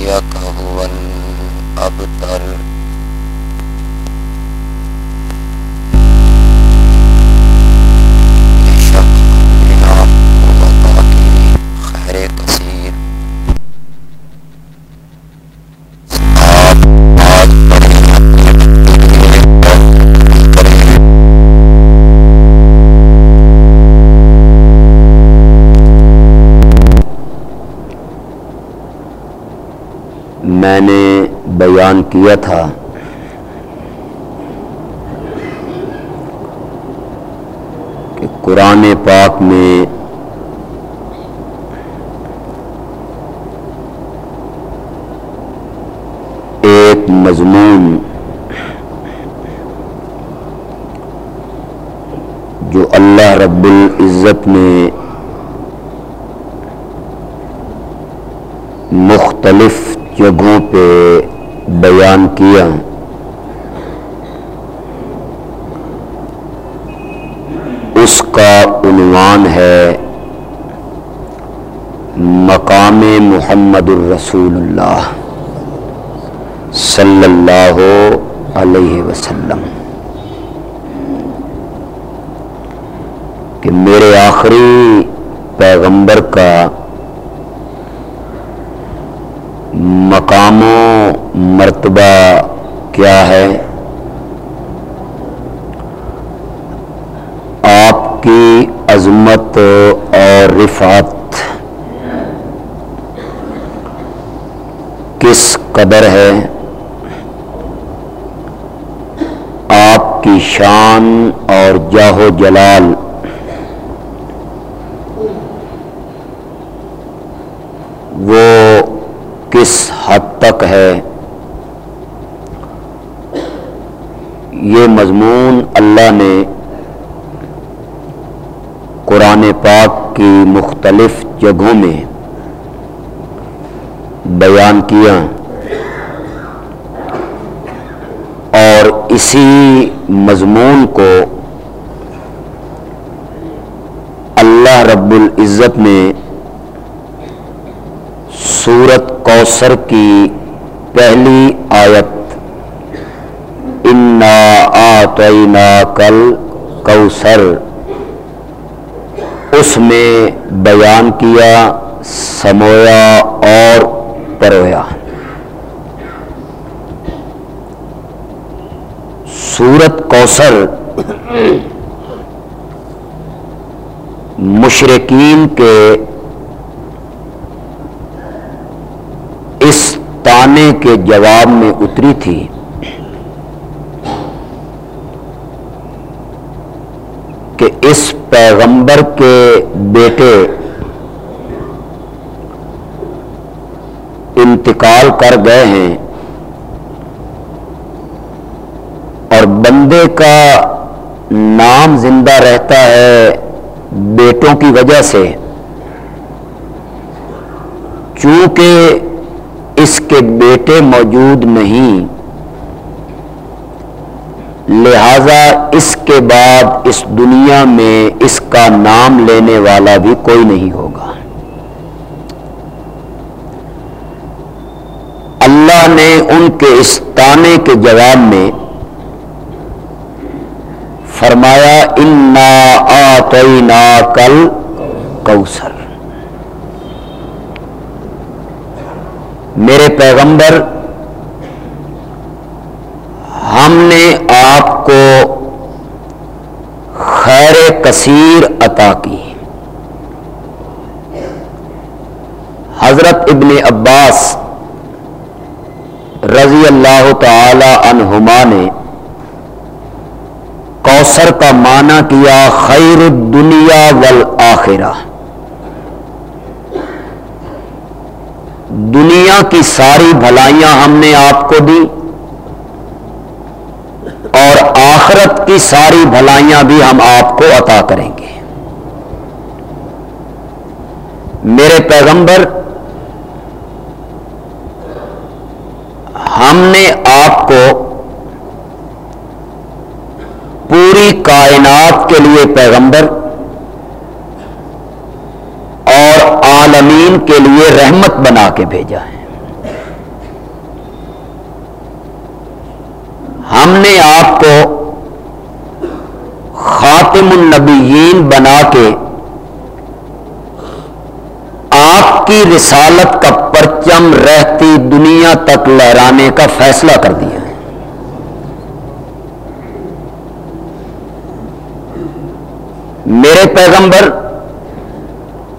نبيك هو میں نے بیان کیا تھا۔ کہ قرآن پاک میں ایک مضمون جو اللہ رب العزت نے مختلف جگہوں پہ بیان کیا۔ اس کا عنوان ہے مقام محمد الرسول اللہ صلی اللہ علیہ وسلم۔ کہ میرے آخری پیغمبر کا مقام و مرتبہ کیا ہے؟ آپ کی عظمت اور رفعت کس قدر ہے؟ آپ کی شان اور جاہ و جلال وہ کس حد تک ہے۔ یہ مضمون اللہ نے قرآن پاک کی مختلف جگہوں میں بیان کیا۔ اور اسی مضمون کو اللہ رب العزت نے سورت کوثر کی پہلی آیت، انا آتینا کل کوثر اس میں بیان کیا، سمویا اور پرویا۔ سورت کوثر مشرقین کے اس تانے کے جواب میں اتری تھی۔ کہ اس پیغمبر کے بیٹے انتقال کر گئے ہیں اور بندے کا نام زندہ رہتا ہے بیٹوں کی وجہ سے۔ چونکہ کے بیٹے موجود نہیں۔ لہذا اس کے بعد اس دنیا میں اس کا نام لینے والا بھی کوئی نہیں ہوگا۔ اللہ نے ان کے اس تانے کے جواب میں فرمایا، انا آتینا کل کوثر میرے پیغمبر، ہم نے آپ کو خیر کثیر عطا کی حضرت ابن عباس رضی اللہ تعالی عنہما نے کوثر کا معنی کیا خیر الدنیا والآخرہ۔ دنیا کی ساری بھلائیاں ہم نے آپ کو دی اور آخرت کی ساری بھلائیاں بھی ہم آپ کو عطا کریں گے۔ میرے پیغمبر، ہم نے آپ کو پوری کائنات کے لیے پیغمبر اور عالمین کے لیے رحمت بنا کے بھیجا ہے۔ نے آپ کو خاتم النبیین بنا کے آپ کی رسالت کا پرچم رہتی دنیا تک لہرانے کا فیصلہ کر دیا ہے۔ میرے پیغمبر،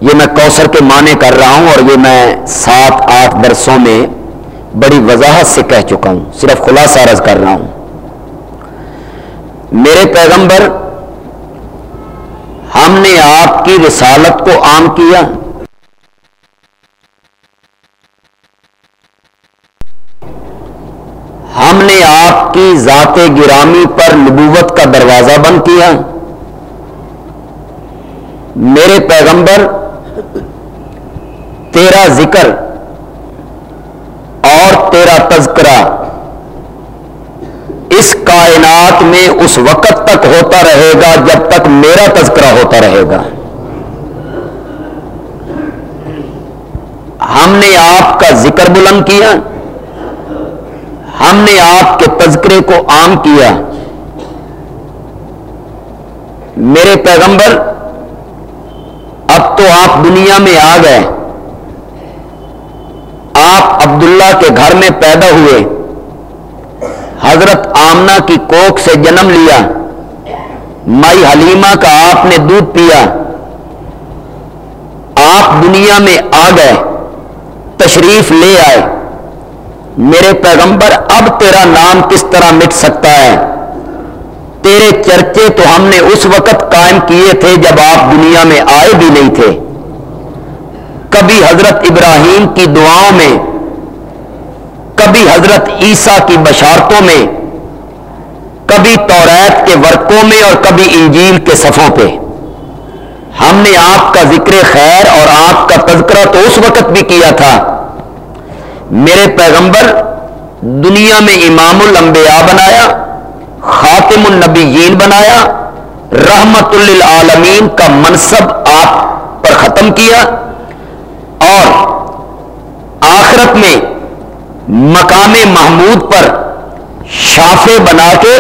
یہ میں کوثر کے معنی کر رہا ہوں اور یہ میں سات، آٹھ برسوں میں بڑی وضاحت سے کہہ چکا ہوں، صرف خلاصہ عرض کر رہا ہوں۔ میرے پیغمبر، ہم نے آپ کی رسالت کو عام کیا۔ ہم نے آپ کی ذات گرامی پر نبوت کا دروازہ بند کیا۔ میرے پیغمبر، تیرا ذکر اور تیرا تذکرہ کائنات میں اس وقت تک ہوتا رہے گا جب تک میرا تذکرہ ہوتا رہے گا۔ ہم نے آپ کا ذکر بلند کیا۔ ہم نے آپ کے تذکرے کو عام کیا۔ میرے پیغمبر، اب تو آپ دنیا میں آ گئے۔ آپ عبداللہ کے گھر میں پیدا ہوئے۔ حضرت آمنہ کی کوک سے جنم لیا۔ مائی حلیمہ کا آپ نے دودھ پیا۔ آپ دنیا میں آ گئے۔ تشریف لے آئے۔ میرے پیغمبر، اب تیرا نام کس طرح مٹ سکتا ہے؟ تیرے چرچے تو ہم نے اس وقت قائم کیے تھے جب آپ دنیا میں آئے بھی نہیں تھے۔ کبھی حضرت ابراہیم کی دعاؤں میں کبھی حضرت عیسیٰ کی بشارتوں میں، کبھی توریت کے ورقوں میں اور کبھی انجیل کے صفوں پہ۔ ہم نے آپ کا ذکر خیر اور آپ کا تذکرہ تو اس وقت بھی کیا تھا۔ میرے پیغمبر دنیا میں امام الانبیاء بنایا، خاتم النبیین بنایا، رحمت للعالمین کا منصب آپ پر ختم کیا اور آخرت میں مقام محمود پر شافے بنا کے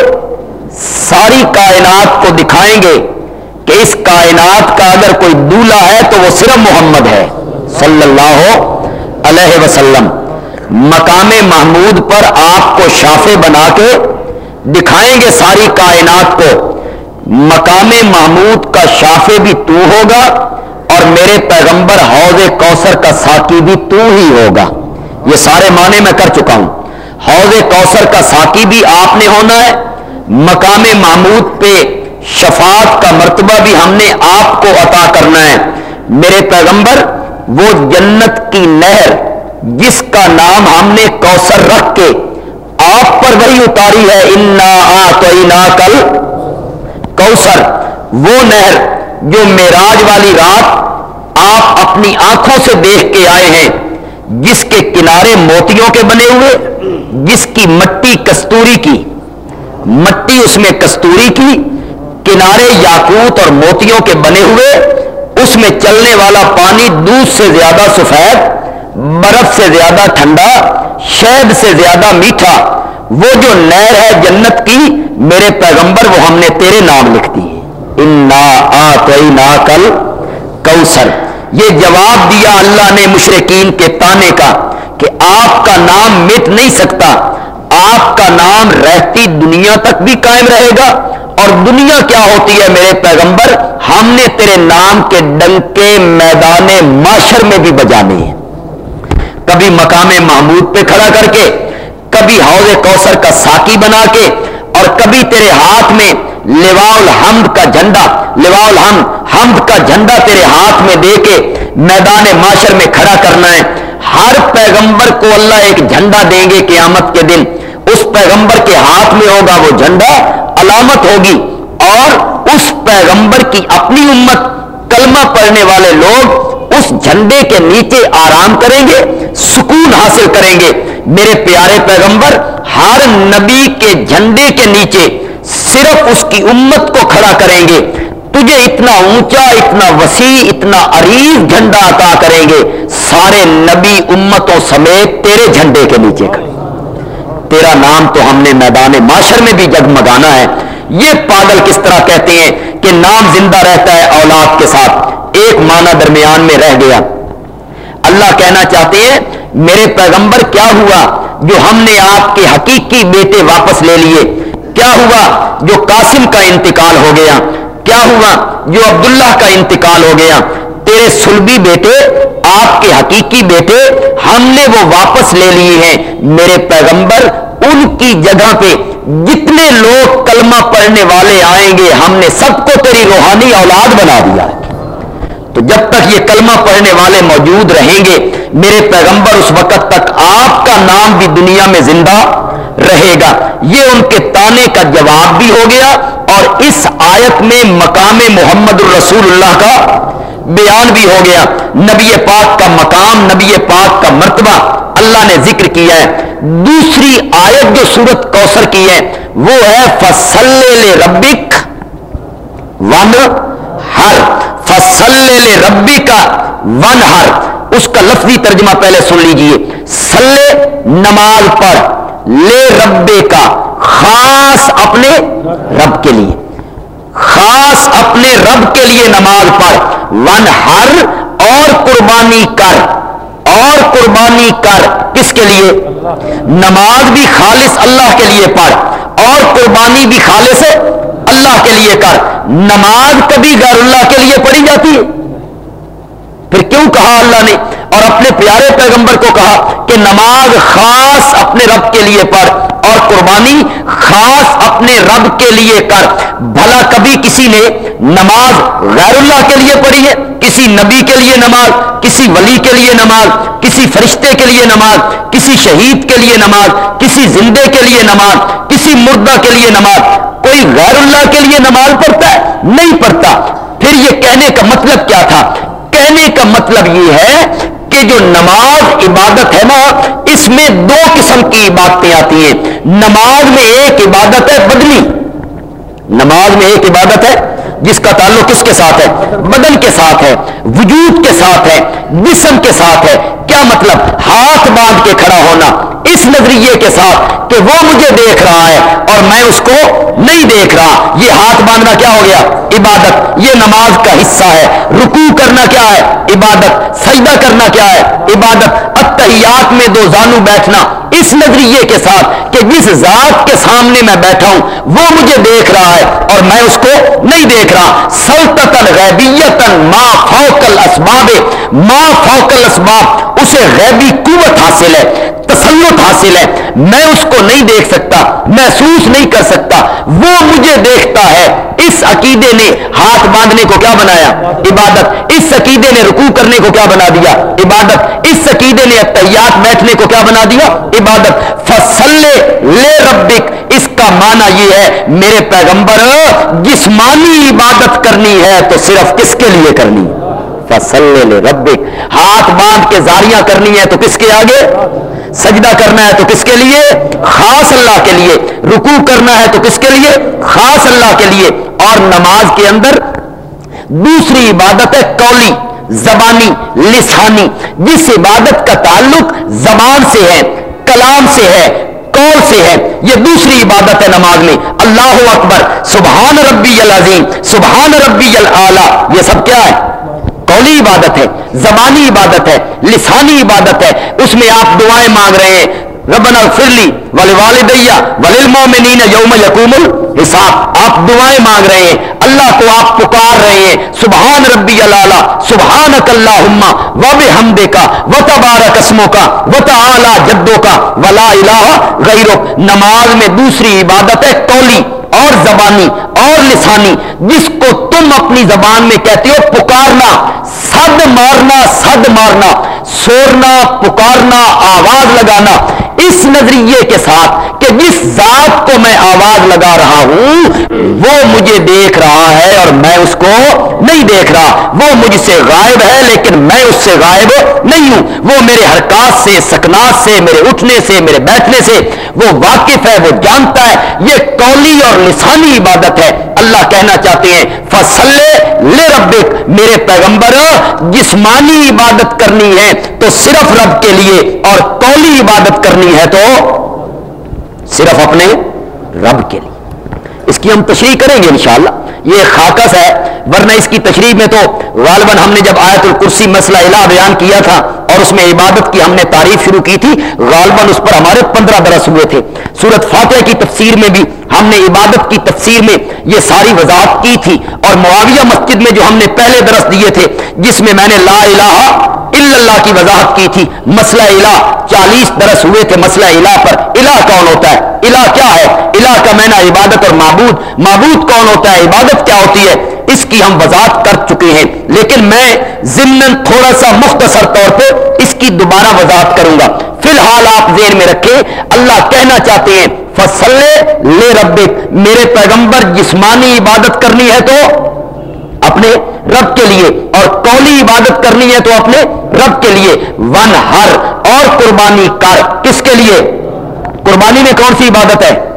ساری کائنات کو دکھائیں گے کہ اس کائنات کا اگر کوئی دولہ ہے تو وہ صرف محمد ہے۔ صلی اللہ علیہ وسلم۔ مقام محمود پر آپ کو شافے بنا کے دکھائیں گے ساری کائنات کو۔ مقام محمود کا شافے بھی تو ہوگا اور میرے پیغمبر حوض کوثر کا ساکی بھی تو ہی ہوگا۔ یہ سارے معنی میں کر چکا ہوں۔ حوض کوثر کا ساکی بھی آپ نے ہونا ہے، مقام محمود پہ شفاعت کا مرتبہ بھی ہم نے آپ کو عطا کرنا ہے۔ میرے پیغمبر، وہ جنت کی نہر جس کا نام ہم نے کوثر رکھ کے آپ پر وہی اتاری ہے، انا آ کل کوثر وہ نہر جو میراج والی رات آپ اپنی آنکھوں سے دیکھ کے آئے ہیں۔ جس کے کنارے موتیوں کے بنے ہوئے، جس کی مٹی کستوری کی۔ مٹی اس میں کستوری کی، کنارے یاقوت اور موتیوں کے بنے ہوئے، اس میں چلنے والا پانی دودھ سے زیادہ سفید، برف سے زیادہ ٹھنڈا، شہد سے زیادہ میٹھا۔ وہ جو نہر ہے جنت کی، میرے پیغمبر وہ ہم نے تیرے نام لکھ دی۔ انا آ کل کوسر یہ جواب دیا اللہ نے مشرقین کے تانے کا کہ آپ کا نام مٹ نہیں سکتا، آپ کا نام رہتی دنیا تک بھی قائم رہے گا۔ اور دنیا کیا ہوتی ہے میرے پیغمبر؟ ہم نے تیرے نام کے ڈنکے میدان معاشر میں بھی بجانے ہیں کبھی مقام محمود پہ کھڑا کر کے، کبھی حوض کوثر کا ساکی بنا کے، اور کبھی تیرے ہاتھ میں لوا الحمد کا جھنڈا لوا الحمد حمد کا جھنڈا تیرے ہاتھ میں دے کے میدان معاشر میں کھڑا کرنا ہے۔ ہر پیغمبر کو اللہ ایک جھنڈا دیں گے قیامت کے دن۔ اس پیغمبر کے ہاتھ میں ہوگا وہ جھنڈا، علامت ہوگی۔ اور اس پیغمبر کی اپنی امت، کلمہ پڑھنے والے لوگ اس جھنڈے کے نیچے آرام کریں گے، سکون حاصل کریں گے۔ میرے پیارے پیغمبر، ہر نبی کے جھنڈے کے نیچے صرف اس کی امت کو کھڑا کریں گے۔ تجھے اتنا اونچا، اتنا وسیع، اتنا عریض جھنڈا عطا کریں گے۔ سارے نبی امتوں سمیت تیرے جھنڈے کے نیچے کھڑے۔ تیرا نام تو ہم نے میدان معاشر میں بھی جگمگانا ہے۔ یہ پاگل کس طرح کہتے ہیں کہ نام زندہ رہتا ہے اولاد کے ساتھ؟ ایک معنی درمیان میں رہ گیا۔ اللہ کہنا چاہتے ہیں، میرے پیغمبر کیا ہوا جو ہم نے آپ کے حقیقی بیٹے واپس لے لیے؟ کیا ہوا جو قاسم کا انتقال ہو گیا؟ کیا ہوا؟ جو عبداللہ کا انتقال ہو گیا۔ تیرے سلبی بیٹے، آپ کے حقیقی بیٹے، ہم نے وہ واپس لے لیے ہیں۔ میرے پیغمبر، ان کی جگہ پہ جتنے لوگ کلمہ پڑھنے والے آئیں گے، ہم نے سب کو تیری روحانی اولاد بنا دیا ہے۔ تو جب تک یہ کلمہ پڑھنے والے موجود رہیں گے، میرے پیغمبر، اس وقت تک آپ کا نام بھی دنیا میں زندہ رہے گا۔ یہ ان کے تانے کا جواب بھی ہو گیا اور اس آیت میں مقام محمد الرسول اللہ کا بیان بھی ہو گیا۔ نبی پاک کا مقام، نبی پاک کا مرتبہ اللہ نے ذکر کیا ہے۔ دوسری آیت جو سورت کوثر کی ہے، وہ ہے، فصل ربک ون ہر فصل ربی کا ون ہر اس کا لفظی ترجمہ پہلے سن لیجیے۔ سلے نماز پڑھ۔ لے ربے کا، خاص اپنے رب کے لیے۔ خاص اپنے رب کے لیے نماز پڑھ۔ ون ہر اور قربانی کر۔ اور قربانی کر۔ کس کے لیے؟ نماز بھی خالص اللہ کے لیے پڑھ۔ اور قربانی بھی خالص اللہ کے لیے کر۔ نماز کبھی غیر اللہ کے لیے پڑھی جاتی ہے۔ پھر کیوں کہا اللہ نے اور اپنے پیارے پیغمبر کو کہا کہ نماز خاص اپنے رب کے لیے پڑھ اور قربانی خاص اپنے رب کے لیے کر بھلا کبھی کسی نے نماز غیر اللہ کے لیے پڑھی ہے کسی نبی کے لیے نماز کسی ولی کے لیے نماز کسی فرشتے کے لیے نماز کسی شہید کے لیے نماز کسی زندے کے لیے نماز کسی مردہ کے لیے نماز کوئی غیر اللہ کے لیے نماز پڑھتا ہے نہیں پڑھتا پھر یہ کہنے کا مطلب کیا تھا کہنے کا مطلب یہ ہے کہ جو نماز عبادت ہے نا، اس میں دو قسم کی عبادتیں آتی ہیں۔ نماز میں ایک عبادت ہے بدنی، نماز میں ایک عبادت ہے، جس کا تعلق کس کے ساتھ ہے؟ بدن کے ساتھ ہے، وجود کے ساتھ ہے، جسم کے ساتھ ہے کیا مطلب؟ ہاتھ باندھ کے کھڑا ہونا اس نظریے کے ساتھ کہ وہ مجھے دیکھ رہا ہے اور میں اس کو نہیں دیکھ رہا۔ یہ ہاتھ باندھنا کیا ہو گیا؟ عبادت۔ یہ نماز کا حصہ ہے۔ رکوع کرنا کیا ہے؟ عبادت۔ سجدہ کرنا کیا ہے؟ عبادت۔ اتحیات میں دو زانو بیٹھنا۔ اس نظریے کے ساتھ کہ جس ذات کے سامنے میں بیٹھا ہوں، وہ مجھے دیکھ رہا ہے اور میں اس کو نہیں دیکھ رہا۔ سلطت غیبیتن ما فوق الاسباب، ما فوق الاسباب، اسے غیبی قوت حاصل ہے۔ تسلط حاصل ہے۔ میں اس کو نہیں دیکھ سکتا، محسوس نہیں کر سکتا۔ وہ مجھے دیکھتا ہے۔ اس عقیدے نے ہاتھ باندھنے کو کیا بنایا؟ عبادت۔ اس عقیدے نے رکوع کرنے کو کیا بنا دیا؟ عبادت۔ اس عقیدے نے اتحیات بیٹھنے کو کیا بنا دیا؟ عبادت۔ فصل لے ربک۔ اس کا معنی یہ ہے، میرے پیغمبر، جسمانی عبادت کرنی ہے تو صرف کس کے لیے کرنی؟ فصل لے ربک۔ ہاتھ باندھ کے زاریاں کرنی ہے تو کس کے آگے؟ سجدہ کرنا ہے تو کس کے لیے؟ خاص اللہ کے لیے۔ رکوع کرنا ہے تو کس کے لیے؟ خاص اللہ کے لیے۔ اور نماز کے اندر دوسری عبادت ہے کولی زبانی، لسانی، جس عبادت کا تعلق زبان سے ہے، کلام سے ہے کول سے ہے۔ یہ دوسری عبادت ہے نماز میں۔ اللہ اکبر، سبحان ربی العظیم، سبحان ربی العلی یہ سب کیا ہے؟ قولی عبادت ہے زبانی عبادت ہے، لسانی عبادت ہے۔ اس میں آپ دعائیں مانگ رہے ہیں۔ ربنا فرلی ولی والدیا وللمومنین یوم یقوم الحساب۔ آپ دعائیں مانگ رہے ہیں۔ اللہ کو آپ پکار رہے ہیں۔ سبحان ربی العلا، سبحانک اللہم و بحمدے کا و تبارک اسموں کا و تعالی جدوں کا ولا الہ غیرک۔ نماز میں دوسری عبادت ہے قولی۔ اور زبانی اور لسانی جس کو تم اپنی زبان میں کہتے ہو پکارنا صد مارنا صد مارنا، سورنا، پکارنا، آواز لگانا، اس نظریے کے ساتھ کہ جس ذات کو میں آواز لگا رہا ہوں، وہ مجھے دیکھ رہا ہے اور میں اس کو نہیں دیکھ رہا۔ وہ مجھ سے غائب ہے لیکن میں اس سے غائب نہیں ہوں۔ وہ میرے حرکات سے، سکنات سے، میرے اٹھنے سے، میرے بیٹھنے سے وہ واقف ہے، وہ جانتا ہے۔ یہ قولی اور لسانی عبادت ہے۔ اللہ کہنا چاہتے ہیں، فصل لے ربک میرے پیغمبر جسمانی عبادت کرنی ہے تو صرف رب کے لیے اور قولی عبادت کرنی ہے تو صرف اپنے رب کے لیے۔ اس کی ہم تشریح کریں گے انشاءاللہ۔ یہ خاکس ہے، ورنہ اس کی تشریح میں تو غالباً ہم نے جب آیت الکرسی مسئلہ الہ بیان کیا تھا اور اس میں عبادت کی ہم نے تعریف شروع کی تھی، غالباً اس پر ہمارے پندرہ برس ہوئے تھے۔ سورت فاتح کی تفسیر میں بھی ہم نے عبادت کی تفسیر میں یہ ساری وضاحت کی تھی اور معاویہ مسجد میں جو ہم نے پہلے درس دیے تھے، جس میں میں نے لا الہ الا اللہ کی وضاحت کی تھی۔ مسئلہ الہ، چالیس درس ہوئے تھے مسئلہ الہ پر۔ الہ کون ہوتا ہے؟ الہ کیا ہے؟ الہ کا مینا عبادت اور معبود۔ معبود کون ہوتا ہے؟ عبادت کیا ہوتی ہے؟ اس کی ہم وضاحت کر چکے ہیں۔ لیکن میں ضمن تھوڑا سا مختصر طور پہ اس کی دوبارہ وضاحت کروں گا۔ فی الحال آپ ذہن میں رکھیں۔ اللہ کہنا چاہتے ہیں، فصل لے ربک میرے پیغمبر، جسمانی عبادت کرنی ہے تو اپنے رب کے لیے، اور قولی عبادت کرنی ہے تو اپنے رب کے لیے۔ ون، ہر، اور قربانی کر۔ کس کے لیے؟ قربانی میں کون سی عبادت ہے؟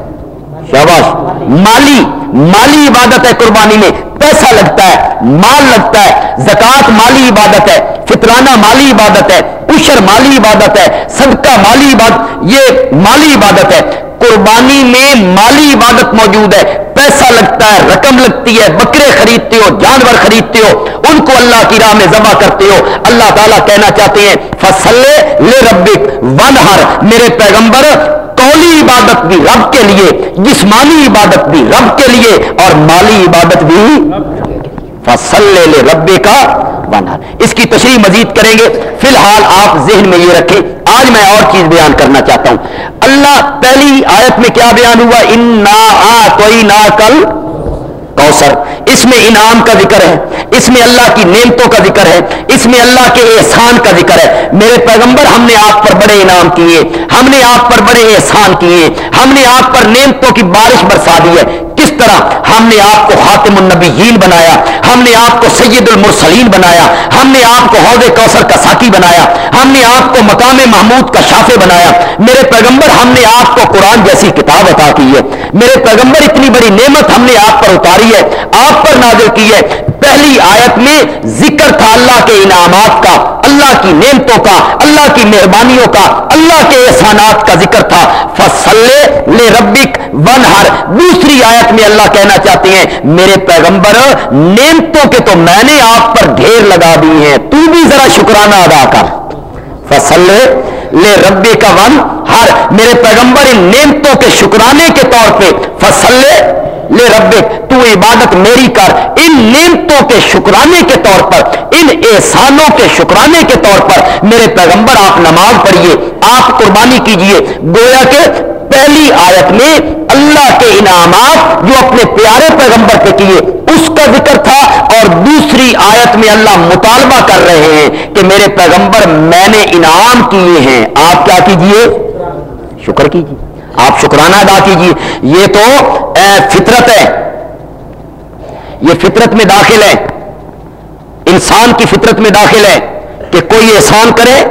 شاباش، مالی۔ مالی عبادت ہے قربانی میں۔ پیسہ لگتا ہے، مال لگتا ہے۔ زکات مالی عبادت ہے۔ فطرانہ مالی عبادت ہے۔ عشر مالی عبادت ہے، صدقہ مالی عبادت، یہ مالی عبادت ہے۔ قربانی میں مالی عبادت موجود ہے۔ پیسہ لگتا ہے، رقم لگتی ہے، بکرے خریدتے ہو، جانور خریدتے ہو، ان کو اللہ کی راہ میں ذبح کرتے ہو۔ اللہ تعالیٰ کہنا چاہتے ہیں، فصل لے ربک ون ہر میرے پیغمبر، قولی عبادت بھی رب کے لیے، جسمانی عبادت بھی رب کے لیے، اور مالی عبادت بھی فصل لے لے ربے کا بنا اس کی تشریح مزید کریں گے۔ فی الحال آپ ذہن میں یہ رکھیں۔ آج میں اور چیز بیان کرنا چاہتا ہوں۔ اللہ پہلی آیت میں کیا بیان ہوا؟ ان کوئی نا کل کوثر اس میں انعام کا ذکر ہے۔ اس میں اللہ کی نعمتوں کا ذکر ہے۔ اس میں اللہ کے احسان کا ذکر ہے۔ میرے پیغمبر، ہم نے آپ پر بڑے انعام کیے۔ ہم نے آپ پر بڑے احسان کیے۔ ہم نے آپ پر نعمتوں کی بارش برسا دی ہے۔ کس طرح ہم نے آپ کو خاتم النبیین بنایا، ہم نے آپ کو سید المرسلین بنایا، ہم نے آپ کو حوض کوثر کا ساکی بنایا، ہم نے آپ کو مقام محمود کا شافع بنایا۔ میرے پیغمبر، ہم نے آپ کو قرآن جیسی کتاب عطا کی ہے۔ میرے پیغمبر اتنی بڑی نعمت ہم نے آپ پر اتاری ہے، آپ پر نازل کی ہے۔ پہلی آیت میں ذکر تھا اللہ کے انعامات کا، اللہ کی نعمتوں کا، اللہ کی مہربانیوں کا، اللہ کے احسانات کا ذکر تھا۔ فصل لے ربک ون ہر دوسری آیت میں اللہ کہنا چاہتے ہیں، میرے پیغمبر، نعمتوں کے تو میں نے آپ پر ڈھیر لگا دی ہیں، تو بھی ذرا شکرانہ ادا کر۔ فصل لے ربے کا ون، ہر میرے پیغمبر ان نعمتوں کے شکرانے کے طور پہ فصل لے ربے تو عبادت میری کر۔ ان نعمتوں کے شکرانے کے طور پر، ان احسانوں کے شکرانے کے طور پر میرے پیغمبر آپ نماز پڑھیے، آپ قربانی کیجیے گویا کہ پہلی آیت میں اللہ کے انعامات جو اپنے پیارے پیغمبر پہ کیے، اس کا ذکر تھا اور دوسری آیت میں اللہ مطالبہ کر رہے ہیں کہ میرے پیغمبر میں نے انعام کیے ہیں۔ آپ کیا کیجیے؟ شکر کیجیے۔ آپ شکرانہ ادا کیجیے۔ یہ تو اے فطرت ہے۔ یہ فطرت میں داخل ہے۔ انسان کی فطرت میں داخل ہے کہ کوئی احسان کرے،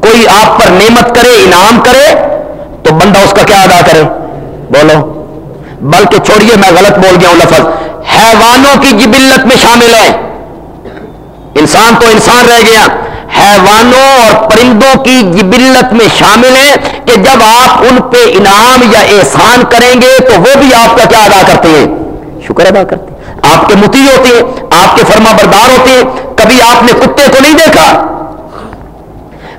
کوئی آپ پر نعمت کرے، انعام کرے۔ تو بندہ اس کا کیا ادا کرے؟ بولو۔ بلکہ چھوڑیے، میں غلط بول گیا ہوں لفظ۔ حیوانوں کی جبلت میں شامل ہے۔ انسان تو انسان رہ گیا۔ حیوانوں اور پرندوں کی جبلت میں شامل ہے کہ جب آپ ان پہ انعام یا احسان کریں گے تو وہ بھی آپ کا کیا ادا کرتے ہیں؟ شکر ادا کرتے ہیں۔ آپ کے متی ہوتے ہیں، آپ کے فرما بردار ہوتے ہیں۔ کبھی آپ نے کتے کو نہیں دیکھا؟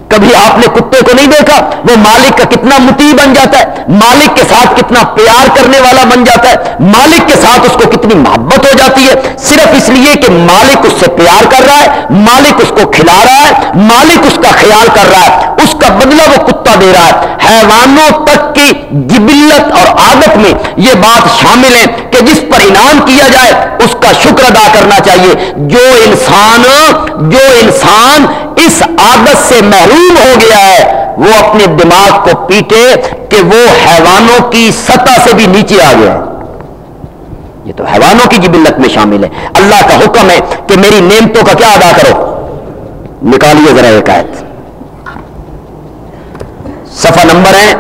کبھی آپ نے کتے کو نہیں دیکھا؟ وہ مالک کا کتنا متی بن جاتا ہے، مالک کے ساتھ کتنا پیار کرنے والا بن جاتا ہے، مالک کے ساتھ اس کو کتنی محبت ہو جاتی ہے۔ صرف اس لیے کہ مالک اس سے پیار کر رہا ہے، مالک اس کو کھلا رہا ہے، مالک اس کا خیال کر رہا ہے۔ اس کا بدلہ وہ کتا دے رہا ہے۔ حیوانوں تک کی جبلت اور عادت میں یہ بات شامل ہے کہ جس پر انعام کیا جائے، اس کا شکر ادا کرنا چاہیے۔ جو انسان جو انسان اس عادت سے محروم ہو گیا ہے، وہ اپنے دماغ کو پیٹے کہ وہ حیوانوں کی سطح سے بھی نیچے آ گیا۔ یہ تو حیوانوں کی جبلت میں شامل ہے۔ اللہ کا حکم ہے کہ میری نعمتوں کا کیا ادا کرو۔ نکالیے ذرا ایک آیت۔ صفحہ نمبر ہے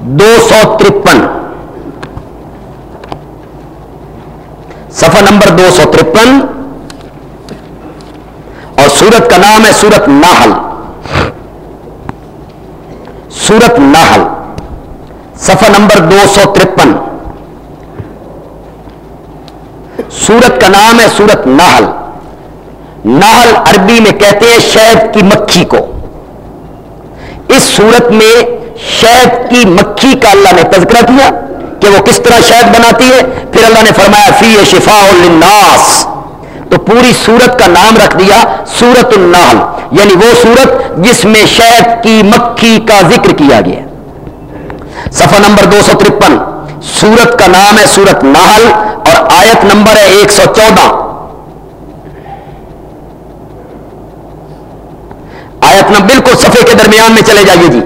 دو سو ترپن۔ صفحہ نمبر دو سو ترپن۔ اور سورت کا نام ہے سورت ناہل سورت نحل۔ صفحہ نمبر دو سو ترپن۔ سورت کا نام ہے سورت نحل۔ نحل عربی میں کہتے ہیں شہد کی مکھی کو۔ اس سورت میں شہد کی مکھی کا اللہ نے تذکرہ کیا کہ وہ کس طرح شہد بناتی ہے؟ پھر اللہ نے فرمایا، فی شفا للناس۔ تو پوری سورت کا نام رکھ دیا، سورت النحل یعنی وہ سورت جس میں شہد کی مکھی کا ذکر کیا گیا۔ صفحہ نمبر دو سو ترپن، سورت کا نام ہے سورت نحل اور آیت نمبر ہے ایک سو چودہ۔ آیت نمبر بالکل صفحے کے درمیان میں چلے جائیے جی۔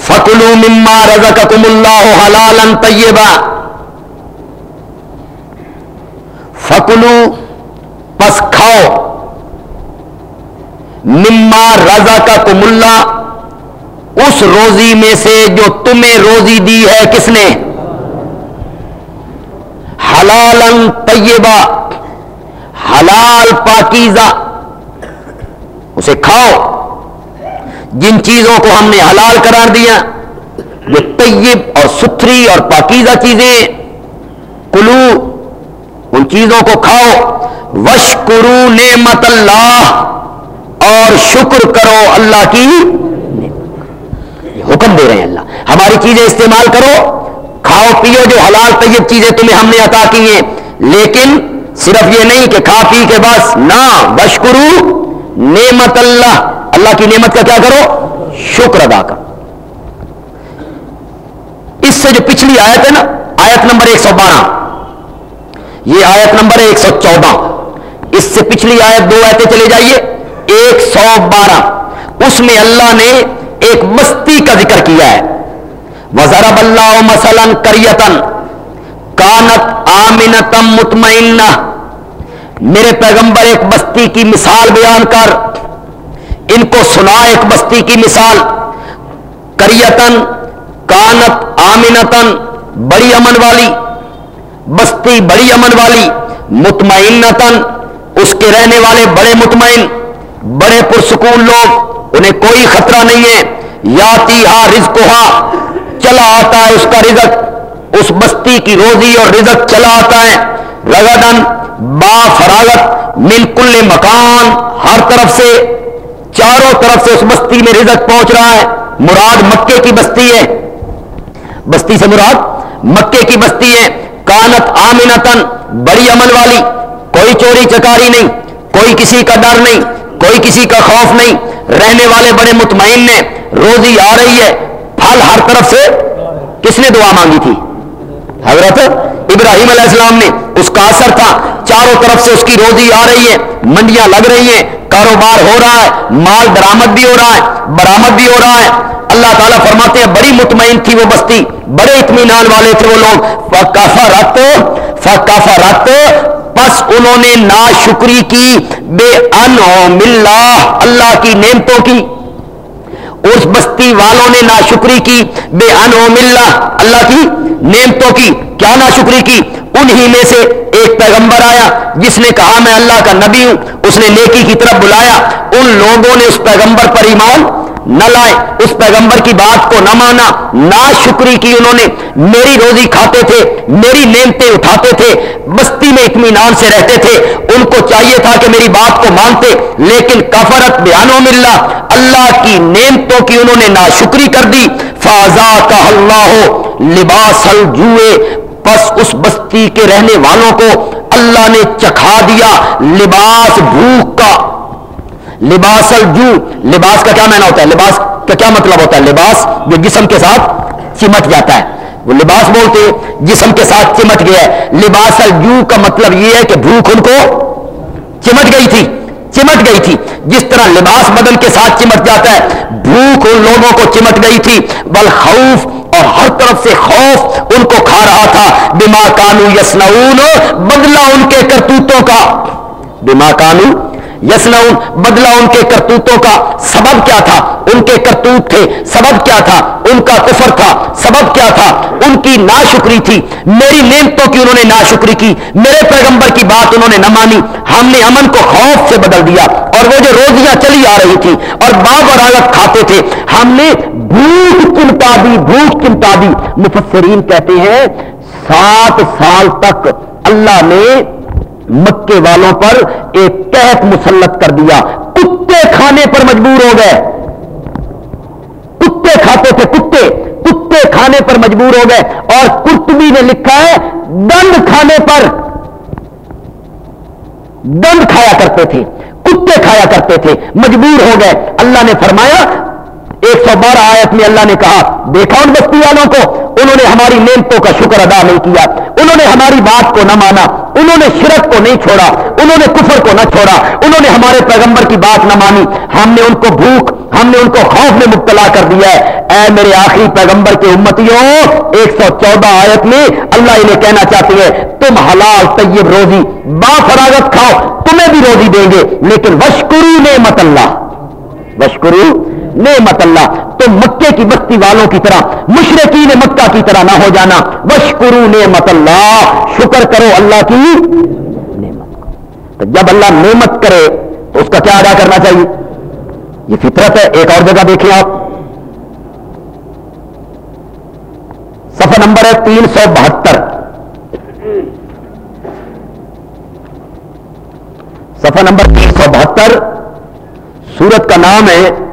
فکلو مما رزقکم اللہ حلالا طیبا فکلو، پس کھاؤ۔ مما رضا کا کملا اس روزی میں سے جو تمہیں روزی دی ہے کس نے؟ حلالن طیبہ، حلال پاکیزہ۔ اسے کھاؤ۔ جن چیزوں کو ہم نے حلال قرار دیا، جو طیب اور ستھری اور پاکیزہ چیزیں، کلو ان چیزوں کو کھاؤ۔ وش کرو نعمت اللہ اور شکر کرو اللہ کی۔ یہ حکم دے رہے ہیں اللہ۔ ہماری چیزیں استعمال کرو، کھاؤ، پیو جو حلال طیب چیزیں تمہیں ہم نے عطا کی ہیں۔ لیکن صرف یہ نہیں کہ کھا، پی کے بس، نہ۔ بشکرو نعمت اللہ اللہ کی نعمت کا کیا کرو؟ شکر ادا کرو۔ اس سے جو پچھلی آیت ہے نا، آیت نمبر ایک سو بارہ۔ یہ آیت نمبر ایک سو چودہ۔ اس سے پچھلی آیت دو آیتیں چلے جائیے۔ ایک سو بارہ۔ اس میں اللہ نے ایک بستی کا ذکر کیا ہے۔ وزرب اللہ مسلم کریتن کانت آمنتم مطمئنہ میرے پیغمبر ایک بستی کی مثال بیان کر۔ ان کو سنا ایک بستی کی مثال۔ کریتن کانت آمنتن بڑی امن والی۔ بستی بڑی امن والی مطمئنتن اس کے رہنے والے بڑے مطمئن، بڑے پرسکون لوگ، انہیں کوئی خطرہ نہیں ہے۔ یاتی ہا رزق چلا آتا ہے اس کا رزق۔ اس بستی کی روزی اور رزق چلا آتا ہے۔ رگدن، با فراغت، من کل مکان، ہر طرف سے، چاروں طرف سے اس بستی میں رزق پہنچ رہا ہے۔ مراد مکے کی بستی ہے۔ بستی سے مراد مکے کی بستی ہے۔ کانت آمنتن بڑی امن والی، کوئی چوری چکاری نہیں، کوئی کسی کا ڈر نہیں، کوئی کسی کا خوف نہیں، رہنے والے بڑے مطمئن نے روزی آ رہی ہے، پھل ہر طرف سے۔ کس نے دعا مانگی تھی؟ حضرت ابراہیم علیہ السلام نے، اس کا اثر تھا، چاروں طرف سے اس کی روزی آ رہی ہے، منڈیاں لگ رہی ہیں کاروبار ہو رہا ہے، مال درامد بھی ہو رہا ہے برامد بھی ہو رہا ہے۔ اللہ تعالیٰ فرماتے ہیں، بڑی مطمئن تھی وہ بستی، بڑے اطمینان والے تھے وہ لوگ۔ فکافا رت فکافا رت بس انہوں نے نا شکری کی، بے ان ملا اللہ کی نعمتوں کی۔ اس بستی والوں نے ناشکری کی، بے ان ملا اللہ کی نعمتوں کی۔ کیا ناشکری کی؟ انہی میں سے ایک پیغمبر آیا جس نے کہا میں اللہ کا نبی ہوں، اس نے نیکی کی طرف بلایا۔ ان لوگوں نے اس پیغمبر پر ایمان نہ لائے۔ اس پیغمبر کی بات کو نہ مانا۔ نہ شکری کی انہوں نے۔ میری روزی کھاتے تھے، میری نعمتیں اٹھاتے تھے بستی میں اطمینان سے رہتے تھے۔ ان کو چاہیے تھا کہ میری بات کو مانتے، لیکن کفرت بیانوں ملنا اللہ کی نعمتوں کی انہوں نے نہ شکری کر دی۔ فاضا کا اللہ ہو لباس الجوئے بس اس بستی کے رہنے والوں کو اللہ نے چکھا دیا لباس بھوک کا۔ لباس الجو۔ لباس کا کیا معنی ہوتا ہے؟ لباس کا کیا مطلب ہوتا ہے؟ لباس جو جسم کے ساتھ چمٹ جاتا ہے۔ وہ لباس بولتے ہیں، جسم کے ساتھ چمٹ گیا ہے۔ لباس الجو کا مطلب یہ ہے کہ بھوک ان کو چمٹ گئی تھی۔ چمٹ گئی تھی۔ جس طرح لباس بدن کے ساتھ چمٹ جاتا ہے، بھوک ان لوگوں کو چمٹ گئی تھی۔ بل خوف اور ہر طرف سے خوف ان کو کھا رہا تھا۔ بما کانو یسنعون بدلہ ان کے کرتوتوں کا۔ بما کانو یسنعون، بدلا ان کے کرتوتوں کا سبب کیا تھا؟ ان کے کرتوت تھے، سبب کیا تھا؟ ان کا کفر تھا، سبب کیا تھا؟ ان کی ناشکری تھی۔ میری نعمتوں کی انہوں نے ناشکری کی، میرے پیغمبر کی بات انہوں نے نہ مانی۔ ہم نے امن کو خوف سے بدل دیا اور وہ جو روزیاں چلی آ رہی تھی اور باغ اور عالت کھاتے تھے، ہم نے بھوک چمٹا دی بھوک چمٹا دی۔ مفسرین کہتے ہیں، سات سال تک اللہ نے مکے والوں پر ایک قحط مسلط کر دیا۔ کتے کھانے پر مجبور ہو گئے۔ کتے کھاتے تھے کتے۔ کتے کھانے پر مجبور ہو گئے۔ اور کرتبی نے لکھا ہے، دند کھانے پر دند کھایا کرتے تھے۔ کتے کھایا کرتے تھے۔ مجبور ہو گئے۔ اللہ نے فرمایا ایک سو بارہ آیت میں اللہ نے کہا، دیکھا ان بستی والوں کو، انہوں نے ہماری نعمتوں کا شکر ادا نہیں کیا، انہوں نے ہماری بات کو نہ مانا، انہوں نے شرک کو نہیں چھوڑا، انہوں نے کفر کو نہ چھوڑا، انہوں نے ہمارے پیغمبر کی بات نہ مانی۔ ہم نے ان کو بھوک، ہم نے ان کو خوف میں مبتلا کر دیا ہے۔ اے میرے آخری پیغمبر کے امتیوں، ایک سو چودہ آیت میں اللہ انہیں کہنا چاہتی ہے تم حلال طیب روزی با فراغت کھاؤ، تمہیں بھی روزی دیں گے، لیکن وشکرو نعمت اللہ۔ وشکرو نعمت اللہ تو مکے کی بستی والوں کی طرح، مشرقین مکہ کی طرح نہ ہو جانا۔ وشکرو نعمت اللہ شکر کرو اللہ کی نعمت تو جب اللہ نعمت کرے، تو اس کا کیا ادا کرنا چاہیے؟ یہ فطرت ہے، ایک اور جگہ دیکھیں آپ۔ صفحہ نمبر ہے تین سو بہتر۔ صفحہ نمبر تین سو بہتر۔ سورت کا نام ہے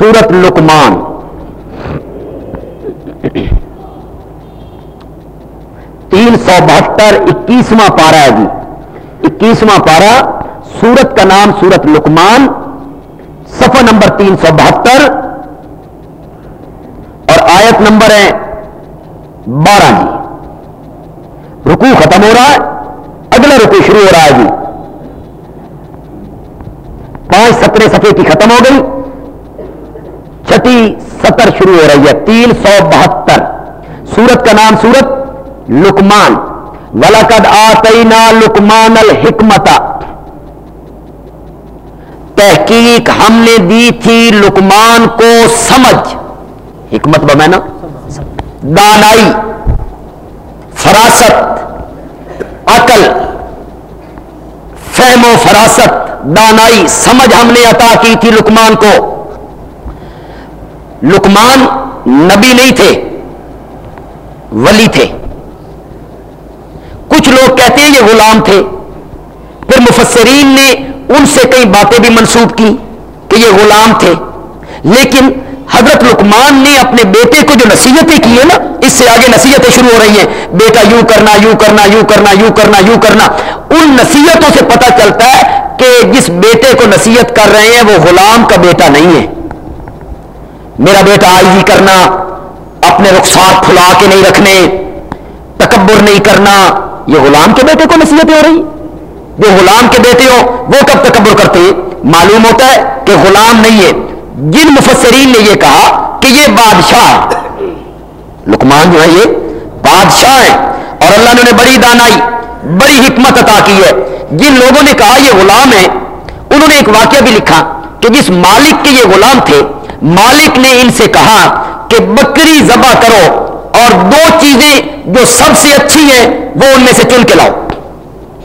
سورت لکمان تین سو بہتر اکیسواں پارا ہے جی۔ اکیسواں پارا سورت کا نام سورت لکمان صفحہ نمبر تین سو بہتر۔ اور آیت نمبر ہے بارہ جی۔ رکو ختم ہو رہا ہے۔ اگلا رکو شروع ہو رہا ہے جی۔ پانچ سترہ صفحے کی ختم ہو گئی۔ شروع ہو رہی ہے۔ تین سو بہتر۔ سورت کا نام سورت لکمان ولقد آتینا لکمان الحکمت تحقیق ہم نے دی تھی لکمان کو سمجھ۔ حکمت بمینا دانائی، فراست، عقل، فہم و فراست، دانائی، سمجھ ہم نے عطا کی تھی لکمان کو۔ لکمان نبی نہیں تھے، ولی تھے۔ کچھ لوگ کہتے ہیں یہ غلام تھے، پھر مفسرین نے ان سے کئی باتیں بھی منسوب کی کہ یہ غلام تھے۔ لیکن حضرت لکمان نے اپنے بیٹے کو جو نصیحتیں کی ہیں نا، اس سے آگے نصیحتیں شروع ہو رہی ہیں۔ بیٹا یوں کرنا یوں کرنا یوں کرنا یوں کرنا یوں کرنا۔ ان نصیحتوں سے پتہ چلتا ہے کہ جس بیٹے کو نصیحت کر رہے ہیں، وہ غلام کا بیٹا نہیں ہے۔ میرا بیٹا آئی ہی کرنا، اپنے رخسار کھلا کے نہیں رکھنے، تکبر نہیں کرنا، یہ غلام کے بیٹے کو نصیحتیں ہو رہی؟ جو غلام کے بیٹے ہو، وہ کب تکبر کرتے؟ معلوم ہوتا ہے کہ غلام نہیں ہے۔ جن مفسرین نے یہ کہا کہ یہ بادشاہ لکمان جو ہے، یہ بادشاہ ہے۔ اور اللہ نے انہیں بڑی دانائی، بڑی حکمت عطا کی ہے۔ جن لوگوں نے کہا یہ غلام ہے، انہوں نے ایک واقعہ بھی لکھا کہ جس مالک کے یہ غلام تھے مالک نے ان سے کہا کہ بکری ذبح کرو اور دو چیزیں جو سب سے اچھی ہیں وہ ان میں سے چن کے لاؤ۔